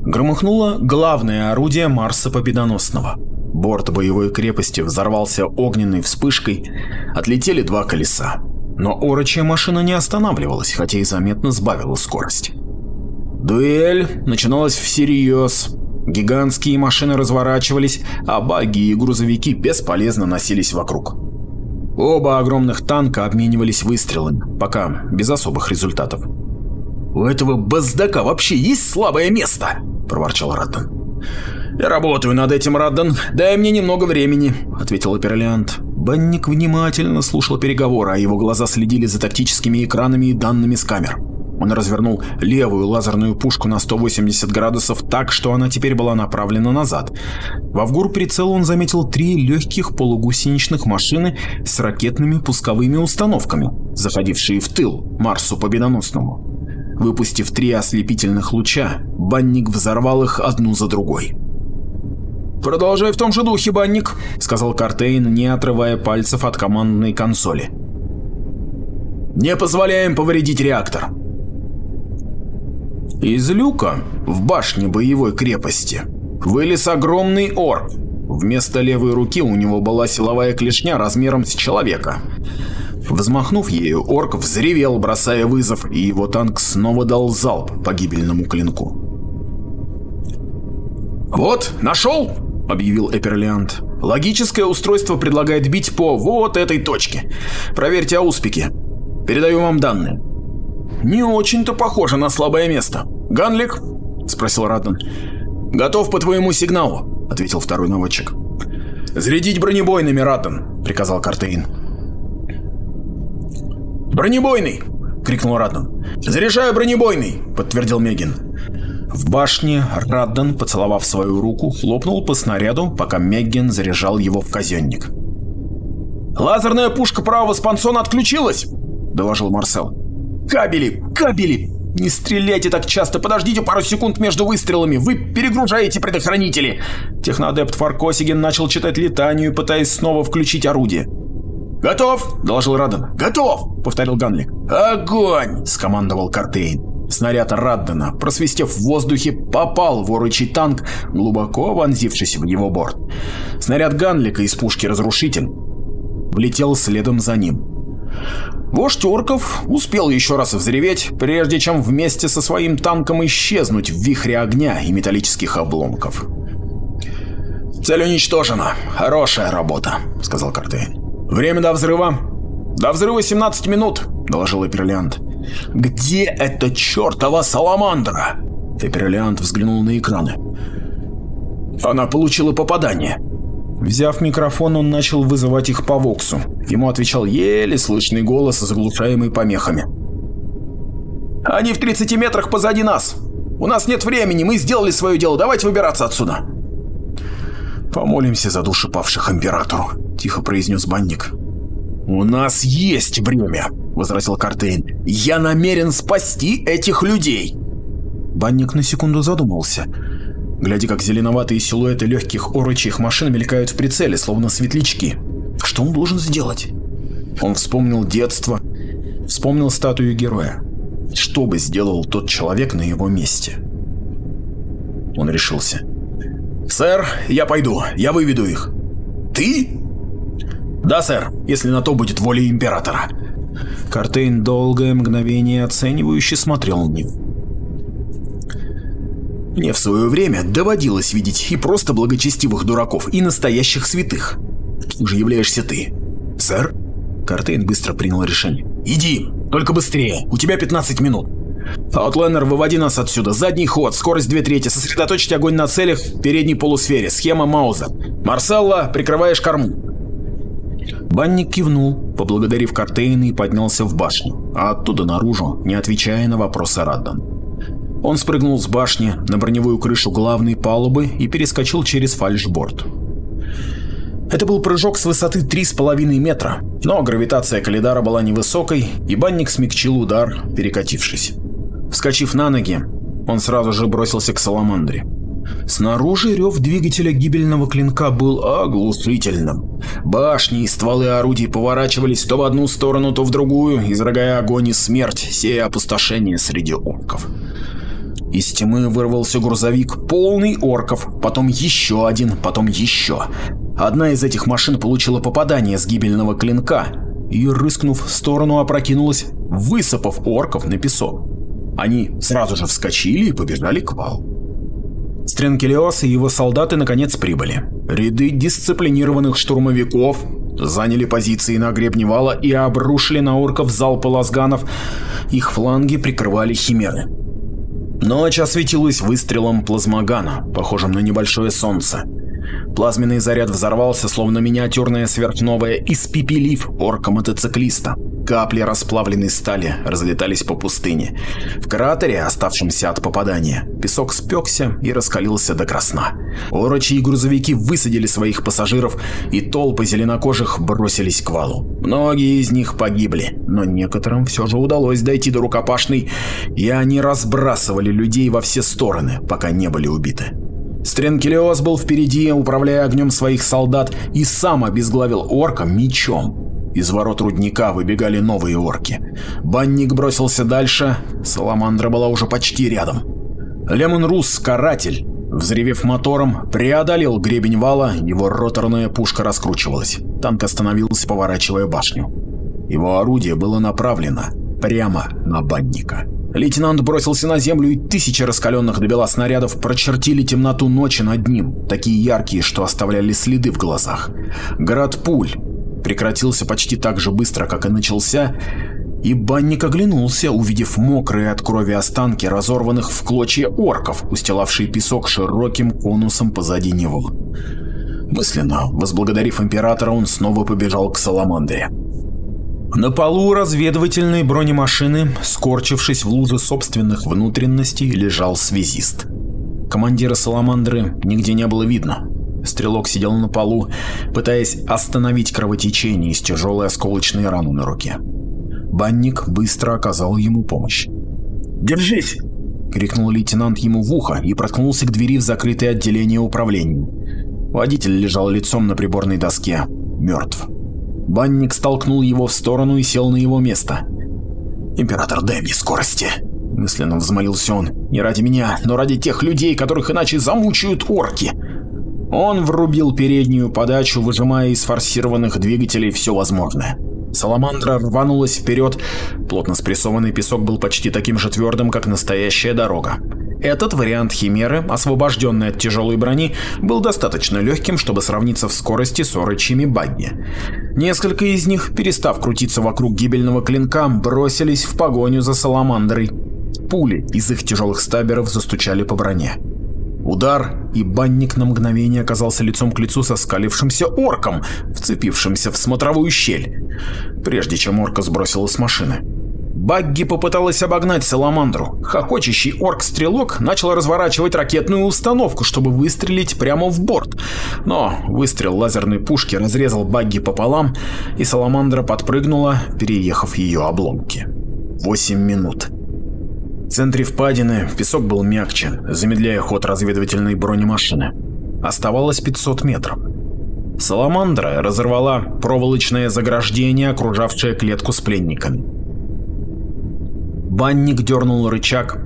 Громыхнуло главное орудие Марса Победоносного. Борт боевой крепости взорвался огненной вспышкой, отлетели два колеса. Но орочья машина не останавливалась, хотя и заметно сбавила скорость. Дуэль начиналась всерьез. Гигантские машины разворачивались, а баги и грузовики бесполезно носились вокруг. Оба огромных танка обменивались выстрелами, пока без особых результатов. «У этого баздака вообще есть слабое место?» – проворчал Раддан. «Я работаю над этим, Раддан. Дай мне немного времени», — ответил Эперлиант. Банник внимательно слушал переговоры, а его глаза следили за тактическими экранами и данными с камер. Он развернул левую лазерную пушку на 180 градусов так, что она теперь была направлена назад. Во вгор прицела он заметил три легких полугусеничных машины с ракетными пусковыми установками, заходившие в тыл Марсу Победоносному. Выпустив три ослепительных луча, банник взорвал их одну за другой. «Продолжай в том же духе, банник», — сказал Картейн, не отрывая пальцев от командной консоли. «Не позволяем повредить реактор». Из люка в башне боевой крепости вылез огромный орк. Вместо левой руки у него была силовая клешня размером с человека. Взмахнув ею, орк взревел, бросая вызов, и его танк снова дал залп по гибельному клинку. «Вот, нашел!» — объявил Эперлиант. «Логическое устройство предлагает бить по вот этой точке. Проверьте ауспики. Передаю вам данные». «Не очень-то похоже на слабое место. Ганлик?» — спросил Радден. «Готов по твоему сигналу», — ответил второй наводчик. «Зарядить бронебойными, Радден», — приказал Картейн. «Бронебойный!» — крикнул Радден. «Заряжаю бронебойный!» — подтвердил Мегин. В башне Раддан, поцеловав свою руку, хлопнул по снаряду, пока Мегген заряжал его в казенник. «Лазерная пушка правого спансона отключилась!» – доложил Марсел. «Кабели! Кабели! Не стреляйте так часто, подождите пару секунд между выстрелами, вы перегружаете предохранители!» Техноадепт Фаркосиген начал читать летанию, пытаясь снова включить орудие. «Готов!» – доложил Раддан. «Готов!» – повторил Ганлик. «Огонь!» – скомандовал Картейн. Снаряд Раддена, просвистев в воздухе, попал в орочий танк, глубоко вонзившись в его борт. Снаряд Ганлика из пушки «Разрушитель» влетел следом за ним. Вождь орков успел еще раз взреветь, прежде чем вместе со своим танком исчезнуть в вихре огня и металлических обломков. «Цель уничтожена. Хорошая работа», — сказал Картейн. «Время до взрыва?» «До взрыва 17 минут», — доложил Эперлиант. «Где эта чертова саламандра?» Эперлиант взглянул на экраны. «Она получила попадание». Взяв микрофон, он начал вызывать их по воксу. Ему отвечал еле слышный голос, заглушаемый помехами. «Они в 30 метрах позади нас! У нас нет времени, мы сделали свое дело, давайте выбираться отсюда!» «Помолимся за души павших Императору», — тихо произнес банник. «У нас есть время», — возразил Картейн. «Я намерен спасти этих людей». Банник на секунду задумался, глядя, как зеленоватые силуэты легких орочих машин мелькают в прицеле, словно светлячки. Что он должен сделать? Он вспомнил детство, вспомнил статую героя. Что бы сделал тот человек на его месте? Он решился. «Сэр, я пойду, я выведу их». «Ты?» «Да, сэр, если на то будет воля Императора». Картейн долгое мгновение оценивающе смотрел на него. Мне в свое время доводилось видеть и просто благочестивых дураков, и настоящих святых. Кем же являешься ты? Сэр? Картейн быстро принял решение. Иди, только быстрее, у тебя 15 минут. Аутлайнер, выводи нас отсюда. Задний ход, скорость 2 трети, сосредоточить огонь на целях в передней полусфере, схема Мауза. Марселла, прикрываешь корму. Банник кивнул, поблагодарив Картейна и поднялся в башню, а оттуда наружу, не отвечая на вопросы Раддан. Он спрыгнул с башни на броневую крышу главной палубы и перескочил через фальшборд. Это был прыжок с высоты 3,5 метра, но гравитация Калидара была невысокой, и банник смягчил удар, перекатившись. Вскочив на ноги, он сразу же бросился к Саламандре. Снаружи рев двигателя гибельного клинка был оглушительным. Башни и стволы орудий поворачивались то в одну сторону, то в другую, изрыгая огонь и смерть, сея опустошение среди орков. Из тьмы вырвался грузовик, полный орков, потом еще один, потом еще. Одна из этих машин получила попадание с гибельного клинка и, рыскнув в сторону, опрокинулась, высыпав орков на песок. Они сразу же вскочили и побежали к валу. Стренкелиос и его солдаты наконец прибыли. Ряды дисциплинированных штурмовиков заняли позиции на гребне вала и обрушили на орков залпы лазганов. Их фланги прикрывали химеры. Ночь осветилась выстрелом плазмогана, похожим на небольшое солнце. Плазменный заряд взорвался, словно миниатюрная сверхновая, испепелив орка-мотоциклиста. Капли расплавленной стали разлетались по пустыне. В кратере, оставшемся от попадания, песок спекся и раскалился до красна. Орочи и грузовики высадили своих пассажиров, и толпы зеленокожих бросились к валу. Многие из них погибли, но некоторым все же удалось дойти до рукопашной, и они разбрасывали людей во все стороны, пока не были убиты. Стренкелиос был впереди, управляя огнем своих солдат, и сам обезглавил орка мечом. Из ворот рудника выбегали новые орки. Банник бросился дальше, Саламандра была уже почти рядом. Лемон Рус, каратель, взревев мотором, преодолел гребень вала, его роторная пушка раскручивалась. Танк остановился, поворачивая башню. Его орудие было направлено прямо на банника. Лейтенант бросился на землю, и тысячи раскаленных до снарядов прочертили темноту ночи над ним, такие яркие, что оставляли следы в глазах. Град пуль, прекратился почти так же быстро, как и начался, и банник оглянулся, увидев мокрые от крови останки разорванных в клочья орков, устилавшие песок широким конусом позади него. Мысленно, возблагодарив императора, он снова побежал к Саламандре. На полу разведывательной бронемашины, скорчившись в луже собственных внутренностей, лежал связист. Командира Саламандры нигде не было видно, Стрелок сидел на полу, пытаясь остановить кровотечение из тяжелой осколочной раны на руке. Банник быстро оказал ему помощь. «Держись!» — крикнул лейтенант ему в ухо и проткнулся к двери в закрытое отделение управления. Водитель лежал лицом на приборной доске, мертв. Банник столкнул его в сторону и сел на его место. «Император, дай мне скорости!» Мысленно взмолился он. «Не ради меня, но ради тех людей, которых иначе замучают орки!» Он врубил переднюю подачу, выжимая из форсированных двигателей все возможное. Саламандра рванулась вперед, плотно спрессованный песок был почти таким же твердым, как настоящая дорога. Этот вариант Химеры, освобожденный от тяжелой брони, был достаточно легким, чтобы сравниться в скорости с орочьими багги. Несколько из них, перестав крутиться вокруг гибельного клинка, бросились в погоню за Саламандрой. Пули из их тяжелых стаберов застучали по броне. Удар, и банник на мгновение оказался лицом к лицу со скалившимся орком, вцепившимся в смотровую щель, прежде чем орка сбросила с машины. Багги попыталась обогнать Саламандру. Хохочущий орк-стрелок начал разворачивать ракетную установку, чтобы выстрелить прямо в борт. Но выстрел лазерной пушки разрезал Багги пополам, и Саламандра подпрыгнула, переехав ее обломки. Восемь минут. В центре впадины песок был мягче, замедляя ход разведывательной бронемашины. Оставалось 500 метров. Саламандра разорвала проволочное заграждение, окружавшее клетку с пленниками. Банник дернул рычаг,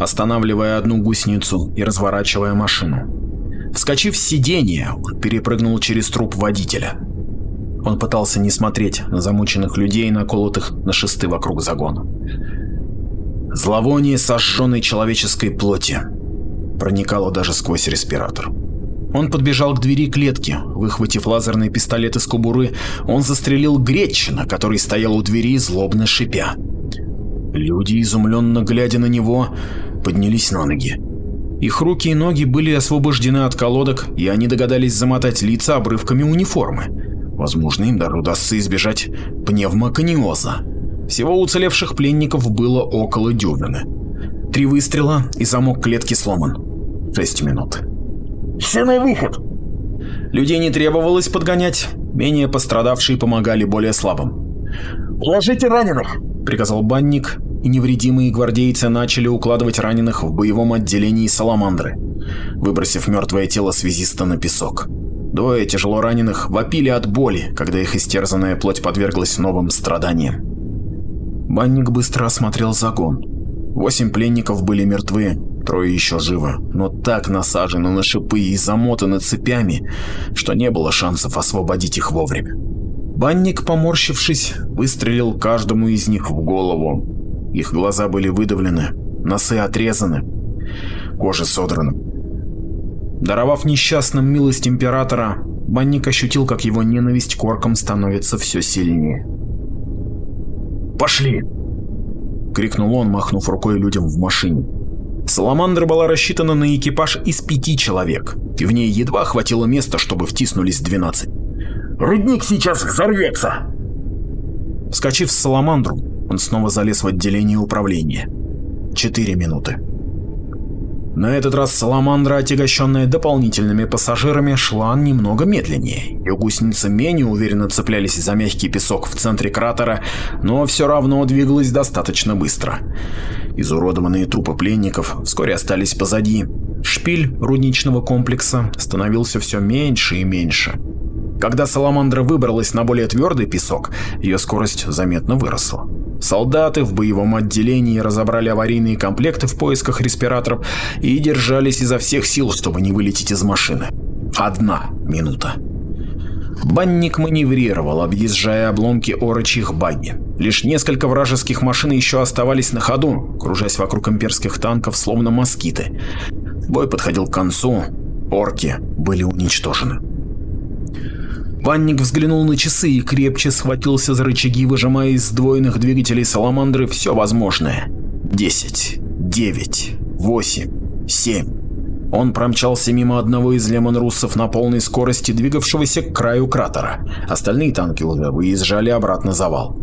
останавливая одну гусеницу и разворачивая машину. Вскочив с сиденья, он перепрыгнул через труп водителя. Он пытался не смотреть на замученных людей, наколотых на шесты вокруг загона. Зловоние сожженной человеческой плоти проникало даже сквозь респиратор. Он подбежал к двери клетки. Выхватив лазерный пистолет из кобуры, он застрелил Гретчина, который стоял у двери, злобно шипя. Люди, изумленно глядя на него, поднялись на ноги. Их руки и ноги были освобождены от колодок, и они догадались замотать лица обрывками униформы. Возможно, им даже удастся избежать пневмокониоза. Всего уцелевших пленников было около дюжины. Три выстрела и замок клетки сломан. Шесть минут. «Все выход!» Людей не требовалось подгонять, менее пострадавшие помогали более слабым. «Уложите раненых!» — приказал банник, и невредимые гвардейцы начали укладывать раненых в боевом отделении Саламандры. выбросив мертвое тело связиста на песок. Двое тяжело раненых вопили от боли, когда их истерзанная плоть подверглась новым страданиям. Банник быстро осмотрел загон. Восемь пленников были мертвы, трое еще живы, но так насажены на шипы и замотаны цепями, что не было шансов освободить их вовремя. Банник, поморщившись, выстрелил каждому из них в голову. Их глаза были выдавлены, носы отрезаны, кожа содрана. Даровав несчастным милость императора, Банник ощутил, как его ненависть к оркам становится все сильнее. «Пошли!» — крикнул он, махнув рукой людям в машине. Саламандра была рассчитана на экипаж из пяти человек, и в ней едва хватило места, чтобы втиснулись двенадцать. «Рудник сейчас взорвется!» Вскочив с Саламандру, он снова залез в отделение управления. Четыре минуты. На этот раз Саламандра, отягощенная дополнительными пассажирами, шла немного медленнее. Ее гусеницы менее уверенно цеплялись за мягкий песок в центре кратера, но все равно двигалась достаточно быстро. Изуродованные трупы пленников вскоре остались позади. Шпиль рудничного комплекса становился все меньше и меньше. Когда Саламандра выбралась на более твердый песок, ее скорость заметно выросла. Солдаты в боевом отделении разобрали аварийные комплекты в поисках респираторов и держались изо всех сил, чтобы не вылететь из машины. Одна минута. Банник маневрировал, объезжая обломки орочьих багги. Лишь несколько вражеских машин еще оставались на ходу, кружась вокруг имперских танков, словно москиты. Бой подходил к концу, орки были уничтожены. Банник взглянул на часы и крепче схватился за рычаги, выжимая из сдвоенных двигателей Саламандры все возможное. Десять, девять, восемь, семь. Он промчался мимо одного из лемон-руссов на полной скорости, двигавшегося к краю кратера. Остальные танки уже выезжали обратно за вал.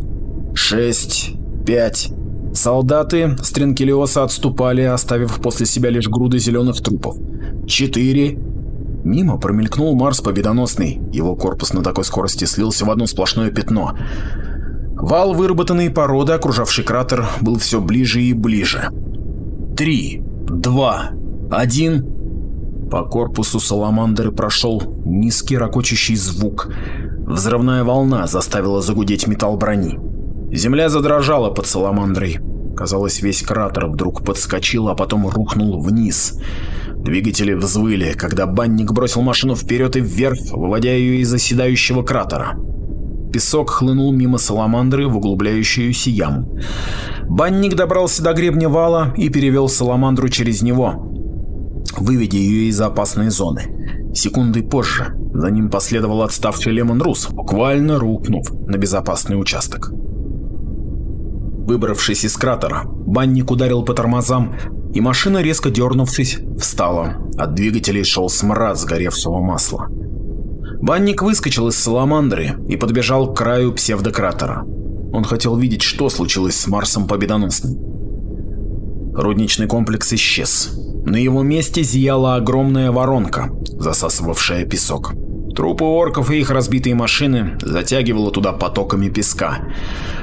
Шесть, пять. Солдаты Стринкелиоса отступали, оставив после себя лишь груды зеленых трупов. Четыре, Мимо промелькнул Марс победоносный, его корпус на такой скорости слился в одно сплошное пятно. Вал выработанной породы, окружавший кратер, был все ближе и ближе. Три, два, один. По корпусу Саламандры прошел низкий ракочущий звук. Взрывная волна заставила загудеть металл брони. Земля задрожала под Саламандрой. Казалось, весь кратер вдруг подскочил, а потом рухнул вниз. Двигатели взвыли, когда банник бросил машину вперед и вверх, выводя ее из оседающего кратера. Песок хлынул мимо саламандры в углубляющуюся яму. Банник добрался до гребня вала и перевел саламандру через него, выведя ее из опасной зоны. Секунды позже за ним последовал отставший Лемон Рус, буквально рухнув на безопасный участок. Выбравшись из кратера, банник ударил по тормозам, и машина, резко дернувшись, встала. От двигателей шел смрад сгоревшего масла. Банник выскочил из саламандры и подбежал к краю псевдократера. Он хотел видеть, что случилось с Марсом Победоносным. Рудничный комплекс исчез. На его месте зияла огромная воронка, засасывавшая песок. Трупы орков и их разбитые машины затягивало туда потоками песка.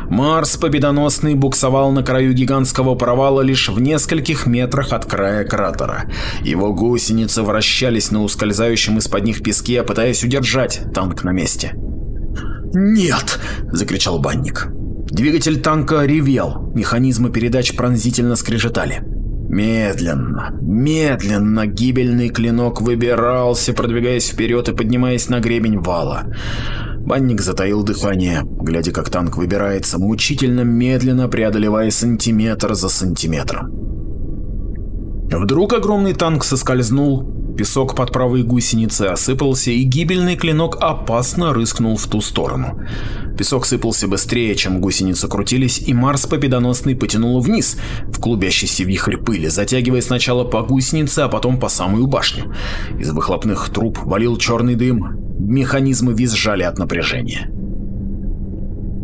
Марс победоносный буксовал на краю гигантского провала лишь в нескольких метрах от края кратера. Его гусеницы вращались на ускользающем из-под них песке, пытаясь удержать танк на месте. «Нет!» – закричал банник. Двигатель танка ревел, механизмы передач пронзительно скрежетали. Медленно, медленно гибельный клинок выбирался, продвигаясь вперед и поднимаясь на гребень вала. Банник затаил дыхание, глядя, как танк выбирается, мучительно медленно преодолевая сантиметр за сантиметром. Вдруг огромный танк соскользнул, песок под правой гусеницей осыпался, и гибельный клинок опасно рыскнул в ту сторону. Песок сыпался быстрее, чем гусеницы крутились, и Марс победоносный потянуло вниз, в клубящийся вихрь пыли, затягивая сначала по гусенице, а потом по самую башню. Из выхлопных труб валил черный дым, механизмы визжали от напряжения.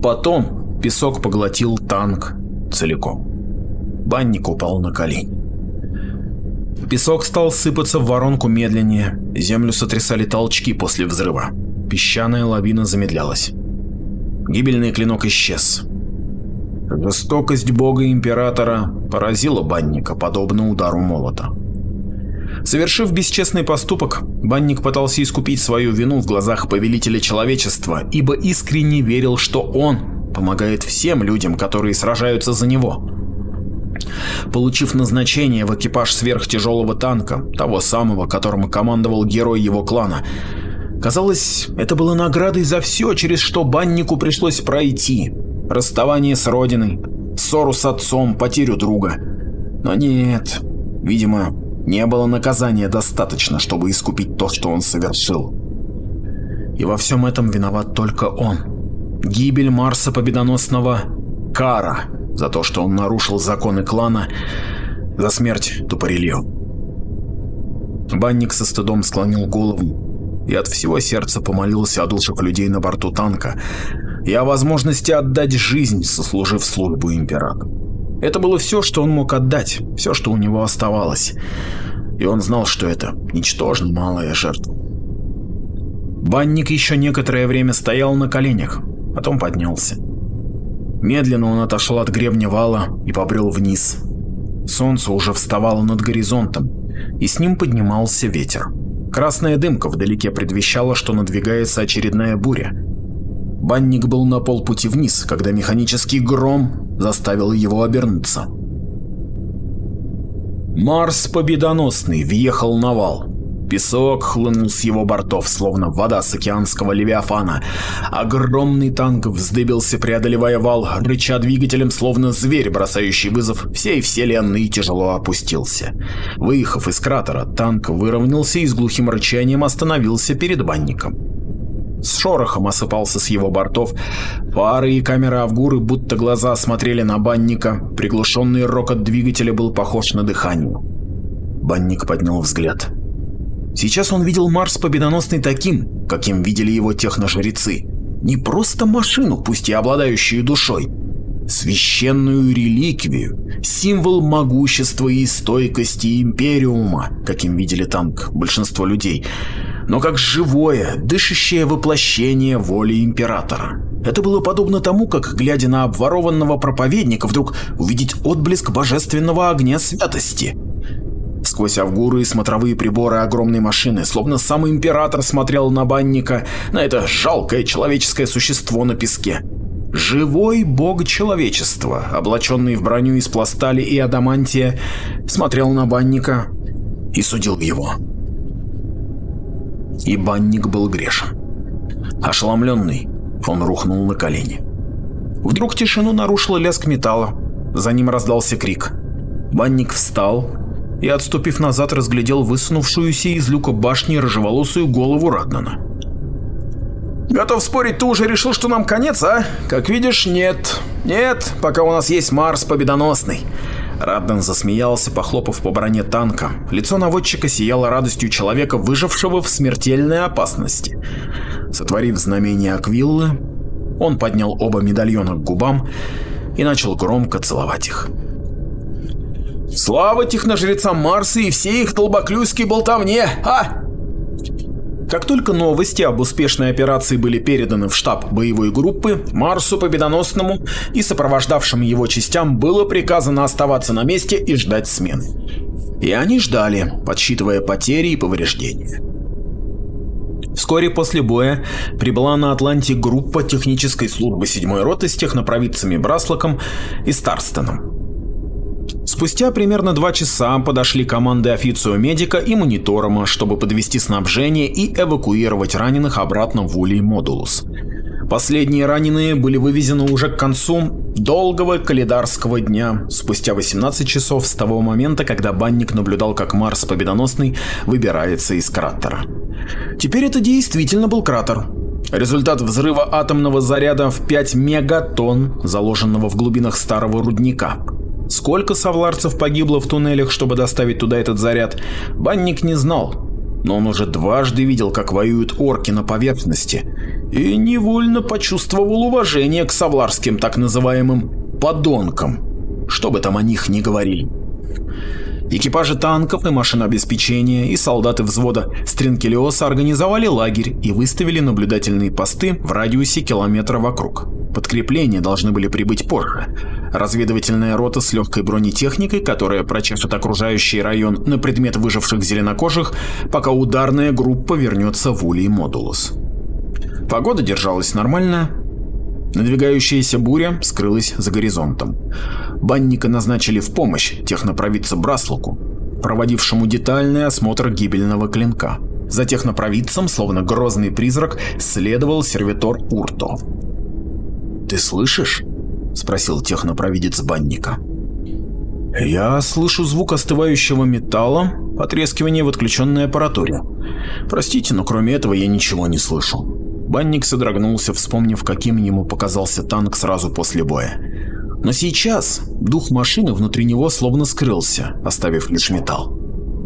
Потом песок поглотил танк целиком. Банник упал на колени. Песок стал сыпаться в воронку медленнее, землю сотрясали толчки после взрыва. Песчаная лавина замедлялась. Гибельный клинок исчез. Жестокость бога императора поразила банника, подобно удару молота. Совершив бесчестный поступок, банник пытался искупить свою вину в глазах повелителя человечества, ибо искренне верил, что он помогает всем людям, которые сражаются за него. Получив назначение в экипаж сверхтяжелого танка, того самого, которым командовал герой его клана, казалось, это было наградой за все, через что баннику пришлось пройти. Расставание с родиной, ссору с отцом, потерю друга. Но нет, видимо, не было наказания достаточно, чтобы искупить то, что он совершил. И во всем этом виноват только он. Гибель Марса Победоносного – кара за то, что он нарушил законы клана, за смерть Тупорильо. Банник со стыдом склонил голову и от всего сердца помолился о душах людей на борту танка и о возможности отдать жизнь, сослужив службу императору. Это было все, что он мог отдать, все, что у него оставалось. И он знал, что это ничтожно малая жертва. Банник еще некоторое время стоял на коленях, потом поднялся. Медленно он отошел от гребня вала и побрел вниз. Солнце уже вставало над горизонтом, и с ним поднимался ветер. Красная дымка вдалеке предвещала, что надвигается очередная буря. Банник был на полпути вниз, когда механический гром заставило его обернуться. Марс победоносный въехал на вал. Песок хлынул с его бортов, словно вода с океанского левиафана. Огромный танк вздыбился, преодолевая вал, рыча двигателем, словно зверь, бросающий вызов всей вселенной, и тяжело опустился. Выехав из кратера, танк выровнялся и с глухим рычанием остановился перед банником с шорохом осыпался с его бортов. Фары и камеры Авгуры, будто глаза смотрели на банника. Приглушенный рокот двигателя был похож на дыхание. Банник поднял взгляд. Сейчас он видел Марс победоносный таким, каким видели его техножрецы. Не просто машину, пусть и обладающую душой. Священную реликвию, символ могущества и стойкости Империума, каким видели танк большинство людей но как живое, дышащее воплощение воли императора. Это было подобно тому, как, глядя на обворованного проповедника, вдруг увидеть отблеск божественного огня святости. Сквозь авгуры и смотровые приборы огромной машины, словно сам император смотрел на банника, на это жалкое человеческое существо на песке. Живой бог человечества, облаченный в броню из пластали и адамантия, смотрел на банника и судил его и банник был грешен. Ошеломленный, он рухнул на колени. Вдруг тишину нарушил лязг металла, за ним раздался крик. Банник встал и, отступив назад, разглядел высунувшуюся из люка башни рыжеволосую голову Раднана. «Готов спорить, ты уже решил, что нам конец, а? Как видишь, нет. Нет, пока у нас есть Марс победоносный. Радден засмеялся, похлопав по броне танка. Лицо наводчика сияло радостью человека, выжившего в смертельной опасности. Сотворив знамение Аквиллы, он поднял оба медальона к губам и начал громко целовать их. «Слава техножрецам Марса и всей их толбоклюйской болтовне! А!» Как только новости об успешной операции были переданы в штаб боевой группы, Марсу Победоносному и сопровождавшим его частям было приказано оставаться на месте и ждать смены. И они ждали, подсчитывая потери и повреждения. Вскоре после боя прибыла на Атланте группа технической службы 7-й роты с технопровидцами Браслоком и Старстоном. Спустя примерно два часа подошли команды официо медика и мониторома, чтобы подвести снабжение и эвакуировать раненых обратно в Улей Модулус. Последние раненые были вывезены уже к концу долгого календарского дня, спустя 18 часов с того момента, когда банник наблюдал, как Марс Победоносный выбирается из кратера. Теперь это действительно был кратер. Результат взрыва атомного заряда в 5 мегатонн, заложенного в глубинах старого рудника. Сколько совларцев погибло в туннелях, чтобы доставить туда этот заряд, банник не знал. Но он уже дважды видел, как воюют орки на поверхности, и невольно почувствовал уважение к совларским так называемым «подонкам», что бы там о них ни говорили. Экипажи танков и машинообеспечения и солдаты взвода Стринкелиоса организовали лагерь и выставили наблюдательные посты в радиусе километра вокруг. Подкрепления должны были прибыть позже, разведывательная рота с легкой бронетехникой, которая прочешет окружающий район на предмет выживших зеленокожих, пока ударная группа вернется в Улей Модулус. Погода держалась нормально, Надвигающаяся буря скрылась за горизонтом. Банника назначили в помощь технопровидца Браслуку, проводившему детальный осмотр гибельного клинка. За технопровидцем, словно грозный призрак, следовал сервитор Урто. «Ты слышишь?» — спросил технопровидец банника. «Я слышу звук остывающего металла, потрескивание в отключенной аппаратуре. Простите, но кроме этого я ничего не слышу». Банник содрогнулся, вспомнив, каким ему показался танк сразу после боя. Но сейчас дух машины внутри него словно скрылся, оставив лишь металл.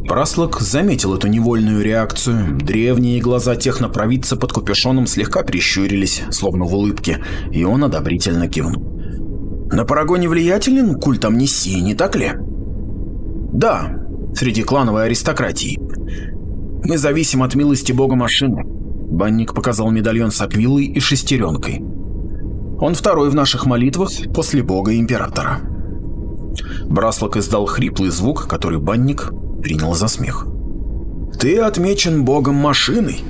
Праслок заметил эту невольную реакцию. Древние глаза технопровидца под капюшоном слегка прищурились, словно в улыбке, и он одобрительно кивнул. «На Парагоне влиятелен культ амнисии, не так ли?» «Да, среди клановой аристократии. Мы зависим от милости бога машины». Банник показал медальон с аквилой и шестеренкой. Он второй в наших молитвах после бога императора. Браслок издал хриплый звук, который банник принял за смех. «Ты отмечен богом машиной!»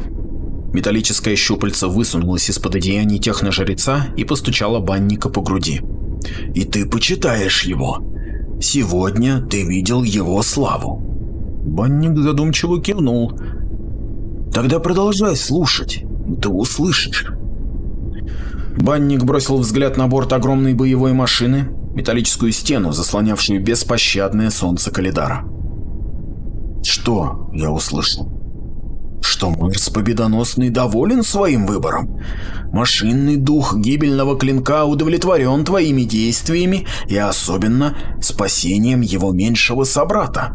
Металлическое щупальце высунулось из-под одеяний техножреца и постучало банника по груди. «И ты почитаешь его. Сегодня ты видел его славу». Банник задумчиво кивнул. «Тогда продолжай слушать, ты услышишь». Банник бросил взгляд на борт огромной боевой машины, металлическую стену, заслонявшую беспощадное солнце Калидара. Что я услышал? Что Марс Победоносный доволен своим выбором? Машинный дух гибельного клинка удовлетворен твоими действиями и особенно спасением его меньшего собрата.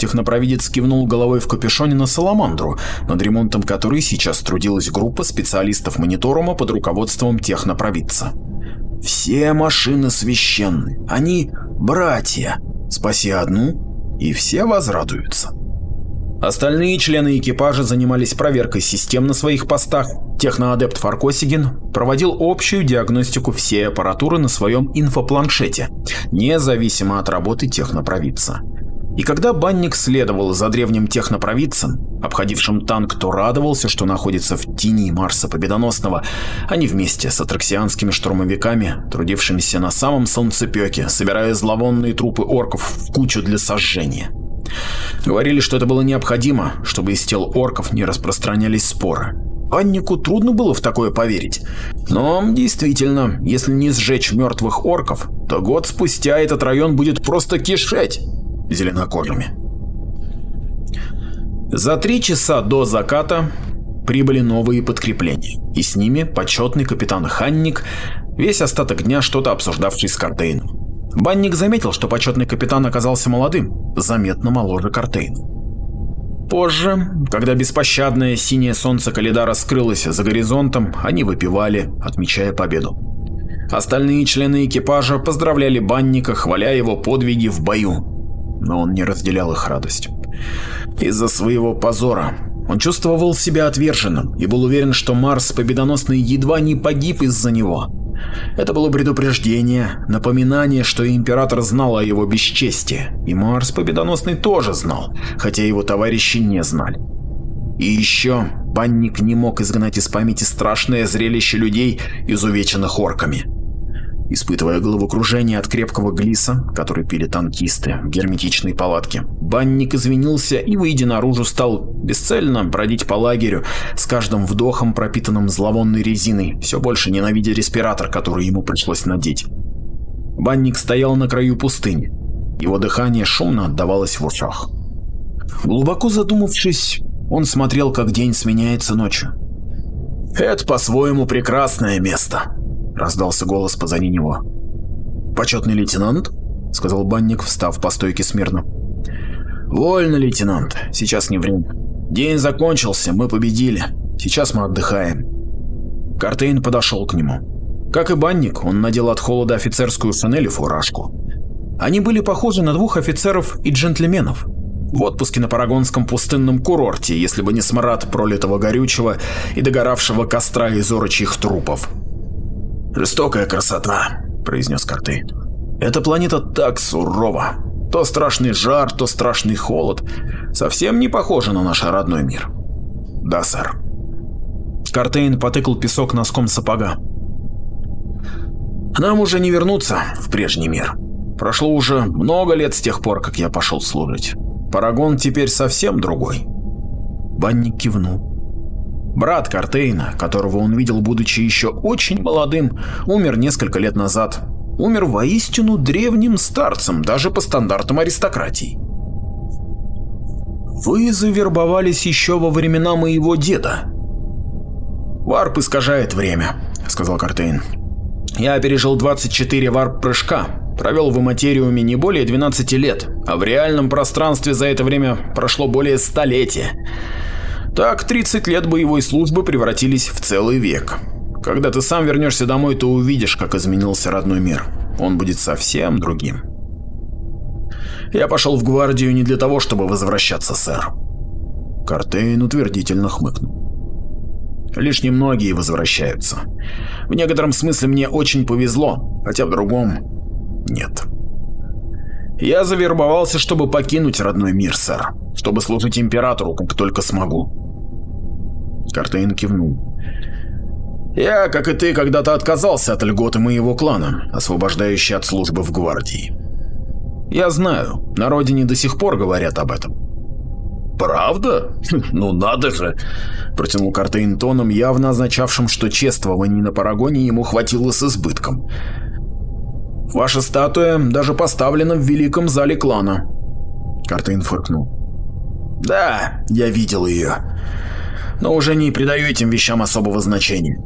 Технопровидец кивнул головой в капюшоне на Саламандру, над ремонтом которой сейчас трудилась группа специалистов мониторума под руководством технопровидца. «Все машины священны, они братья. Спаси одну, и все возрадуются. Остальные члены экипажа занимались проверкой систем на своих постах. Техноадепт Фаркосигин проводил общую диагностику всей аппаратуры на своем инфопланшете, независимо от работы технопровидца. И когда банник следовал за древним технопровидцем, обходившим танк, то радовался, что находится в тени Марса Победоносного, а не вместе с атраксианскими штурмовиками, трудившимися на самом солнцепеке, собирая зловонные трупы орков в кучу для сожжения. Говорили, что это было необходимо, чтобы из тел орков не распространялись споры. Баннику трудно было в такое поверить. Но действительно, если не сжечь мертвых орков, то год спустя этот район будет просто кишеть зеленокожими. За три часа до заката прибыли новые подкрепления, и с ними почетный капитан Ханник, весь остаток дня что-то обсуждавший с Картейном. Банник заметил, что почетный капитан оказался молодым, заметно моложе Картейна. Позже, когда беспощадное синее солнце Калидара скрылось за горизонтом, они выпивали, отмечая победу. Остальные члены экипажа поздравляли Банника, хваля его подвиги в бою, но он не разделял их радость. Из-за своего позора он чувствовал себя отверженным и был уверен, что Марс Победоносный едва не погиб из-за него. Это было предупреждение, напоминание, что Император знал о его бесчестии, и Марс Победоносный тоже знал, хотя его товарищи не знали. И еще банник не мог изгнать из памяти страшное зрелище людей, изувеченных орками. Испытывая головокружение от крепкого глиса, который пили танкисты в герметичной палатке, банник извинился и, выйдя наружу, стал бесцельно бродить по лагерю, с каждым вдохом, пропитанным зловонной резиной, все больше ненавидя респиратор, который ему пришлось надеть. Банник стоял на краю пустыни. Его дыхание шумно отдавалось в ушах. Глубоко задумавшись, он смотрел, как день сменяется ночью. «Это по-своему прекрасное место», раздался голос позади него. «Почетный лейтенант?» — сказал банник, встав по стойке смирно. «Вольно, лейтенант. Сейчас не время. День закончился, мы победили. Сейчас мы отдыхаем». Картейн подошел к нему. Как и банник, он надел от холода офицерскую шинель и фуражку. Они были похожи на двух офицеров и джентльменов. В отпуске на Парагонском пустынном курорте, если бы не смрад пролитого горючего и догоравшего костра из орочьих трупов. «Жестокая красота», — произнес Карты. Эта планета так сурова. То страшный жар, то страшный холод. Совсем не похоже на наш родной мир. Да, сэр. Картейн потыкал песок носком сапога. Нам уже не вернуться в прежний мир. Прошло уже много лет с тех пор, как я пошел служить. Парагон теперь совсем другой. Банник кивнул. Брат Картейна, которого он видел, будучи еще очень молодым, умер несколько лет назад. Умер воистину древним старцем, даже по стандартам аристократии. Вы завербовались еще во времена моего деда. Варп искажает время, сказал Картейн. Я пережил 24 варп-прыжка, провел в иматериуме не более 12 лет, а в реальном пространстве за это время прошло более столетия. Так 30 лет боевой службы превратились в целый век. Когда ты сам вернешься домой, то увидишь, как изменился родной мир. Он будет совсем другим. Я пошел в гвардию не для того, чтобы возвращаться, сэр. Картейн утвердительно хмыкнул. Лишь немногие возвращаются. В некотором смысле мне очень повезло, хотя в другом нет. Я завербовался, чтобы покинуть родной мир, сэр, чтобы служить императору, как только смогу. Картейн кивнул. Я, как и ты, когда-то отказался от льготы моего клана, освобождающей от службы в гвардии. Я знаю, на родине до сих пор говорят об этом. «Правда? <laughs> Ну надо же!» – протянул Картейн тоном, явно означавшим, что чествований на Парагоне ему хватило с избытком. «Ваша статуя даже поставлена в великом зале клана». Картейн фыркнул. «Да, я видел ее. Но уже не придаю этим вещам особого значения.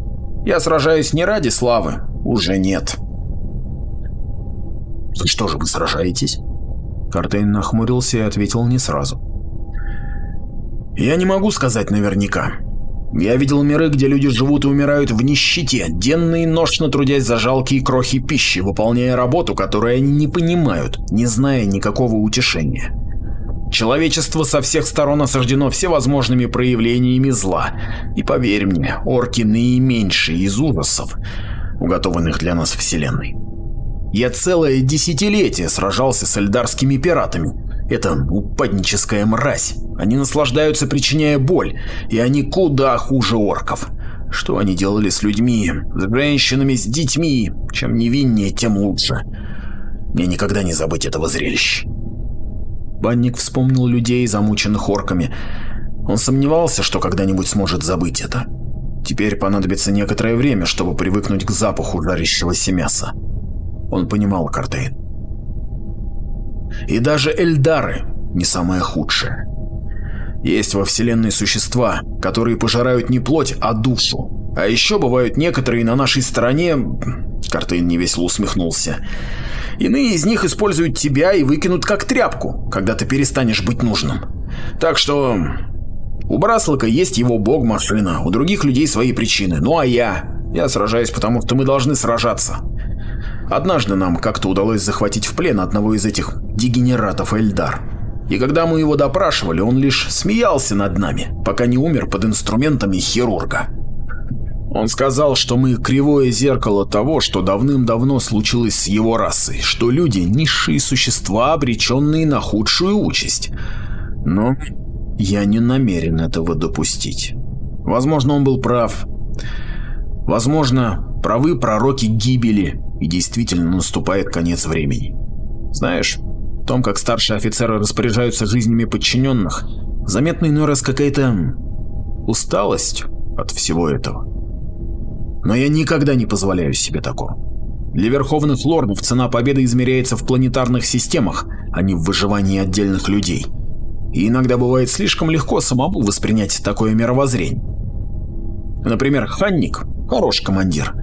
Я сражаюсь не ради славы, уже нет». «За что же вы сражаетесь?» Картейн нахмурился и ответил не сразу. Я не могу сказать наверняка. Я видел миры, где люди живут и умирают в нищете, денно и ношно трудясь за жалкие крохи пищи, выполняя работу, которую они не понимают, не зная никакого утешения. Человечество со всех сторон осаждено всевозможными проявлениями зла. И поверь мне, орки наименьшие из ужасов, уготованных для нас Вселенной. Я целое десятилетие сражался с эльдарскими пиратами, это упадническая мразь. Они наслаждаются, причиняя боль, и они куда хуже орков. Что они делали с людьми, с женщинами, с детьми? Чем невиннее, тем лучше. Мне никогда не забыть этого зрелища. Банник вспомнил людей, замученных орками. Он сомневался, что когда-нибудь сможет забыть это. Теперь понадобится некоторое время, чтобы привыкнуть к запаху жарящегося мяса. Он понимал Картейн. И даже Эльдары не самое худшее. Есть во Вселенной существа, которые пожирают не плоть, а душу. А еще бывают некоторые на нашей стороне... Картейн невесело усмехнулся. Иные из них используют тебя и выкинут как тряпку, когда ты перестанешь быть нужным. Так что... У Браслока есть его бог-машина, у других людей свои причины. Ну а я... Я сражаюсь, потому что мы должны сражаться. Однажды нам как-то удалось захватить в плен одного из этих дегенератов Эльдар. И когда мы его допрашивали, он лишь смеялся над нами, пока не умер под инструментами хирурга. Он сказал, что мы кривое зеркало того, что давным-давно случилось с его расой, что люди – низшие существа, обреченные на худшую участь. Но я не намерен этого допустить. Возможно, он был прав. Возможно, правы пророки гибели, и действительно наступает конец времени. Знаешь, в том, как старшие офицеры распоряжаются жизнями подчиненных, заметна иной раз какая-то усталость от всего этого. Но я никогда не позволяю себе такого. Для верховных лордов цена победы измеряется в планетарных системах, а не в выживании отдельных людей. И иногда бывает слишком легко самому воспринять такое мировоззрение. Например, Ханник – хороший командир,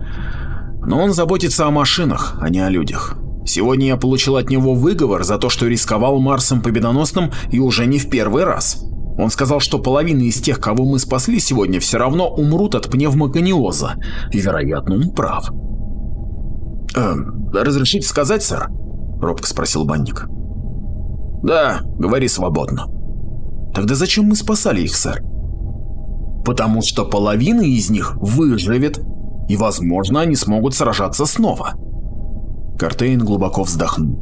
но он заботится о машинах, а не о людях. Сегодня я получил от него выговор за то, что рисковал Марсом Победоносным и уже не в первый раз. Он сказал, что половина из тех, кого мы спасли сегодня, все равно умрут от пневмокониоза. И, вероятно, он прав. «Э, «Разрешите сказать, сэр?» – робко спросил банник. «Да, говори свободно». «Тогда зачем мы спасали их, сэр?» «Потому что половина из них выживет и, возможно, они смогут сражаться снова. Картейн глубоко вздохнул.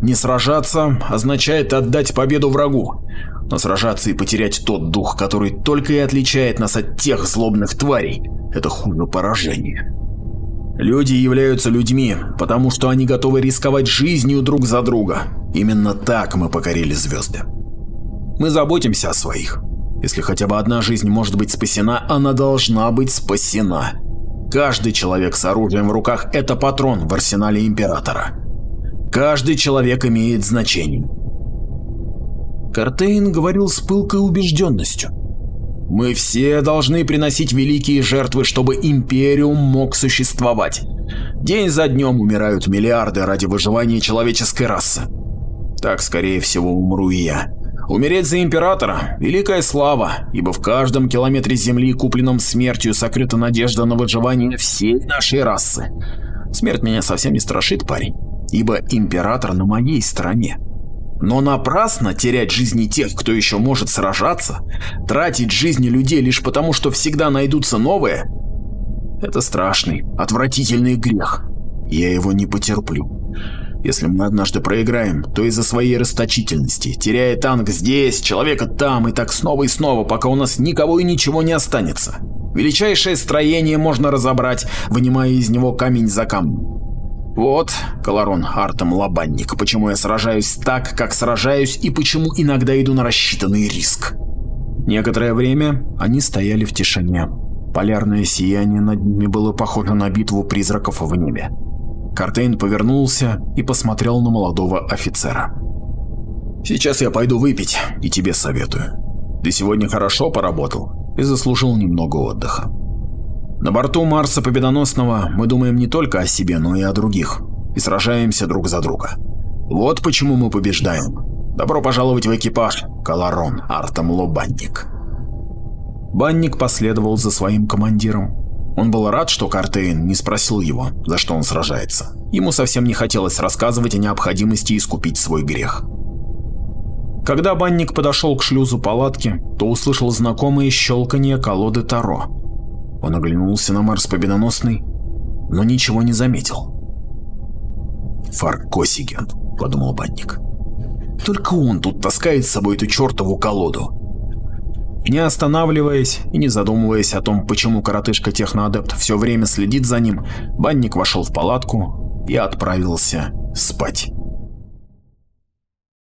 Не сражаться означает отдать победу врагу, но сражаться и потерять тот дух, который только и отличает нас от тех злобных тварей, это хуже поражения. Люди являются людьми, потому что они готовы рисковать жизнью друг за друга. Именно так мы покорили звезды. Мы заботимся о своих. Если хотя бы одна жизнь может быть спасена, она должна быть спасена. Каждый человек с оружием в руках – это патрон в арсенале Императора. Каждый человек имеет значение. Картейн говорил с пылкой убежденностью. Мы все должны приносить великие жертвы, чтобы Империум мог существовать. День за днем умирают миллиарды ради выживания человеческой расы. Так, скорее всего, умру и я. Умереть за Императора – великая слава, ибо в каждом километре Земли, купленном смертью, сокрыта надежда на выживание всей нашей расы. Смерть меня совсем не страшит, парень ибо император на моей стороне. Но напрасно терять жизни тех, кто еще может сражаться, тратить жизни людей лишь потому, что всегда найдутся новые – это страшный, отвратительный грех. Я его не потерплю. Если мы однажды проиграем, то из-за своей расточительности, теряя танк здесь, человека там и так снова и снова, пока у нас никого и ничего не останется. Величайшее строение можно разобрать, вынимая из него камень за камнем. Вот, Колорон Артем Лобанник, почему я сражаюсь так, как сражаюсь, и почему иногда иду на рассчитанный риск. Некоторое время они стояли в тишине. Полярное сияние над ними было похоже на битву призраков в небе. Картейн повернулся и посмотрел на молодого офицера. «Сейчас я пойду выпить, и тебе советую. Ты сегодня хорошо поработал и заслужил немного отдыха. На борту Марса Победоносного мы думаем не только о себе, но и о других. И сражаемся друг за друга. Вот почему мы побеждаем. Добро пожаловать в экипаж, Каларон Артем Лобанник. Банник последовал за своим командиром. Он был рад, что Картейн не спросил его, за что он сражается. Ему совсем не хотелось рассказывать о необходимости искупить свой грех. Когда банник подошел к шлюзу палатки, то услышал знакомое щелканье колоды Таро. Он оглянулся на Марс победоносный, но ничего не заметил. «Фаркосиген», — подумал банник. «Только он тут таскает с собой эту чертову колоду». Не останавливаясь и не задумываясь о том, почему коротышка-техноадепт все время следит за ним, банник вошел в палатку и отправился спать.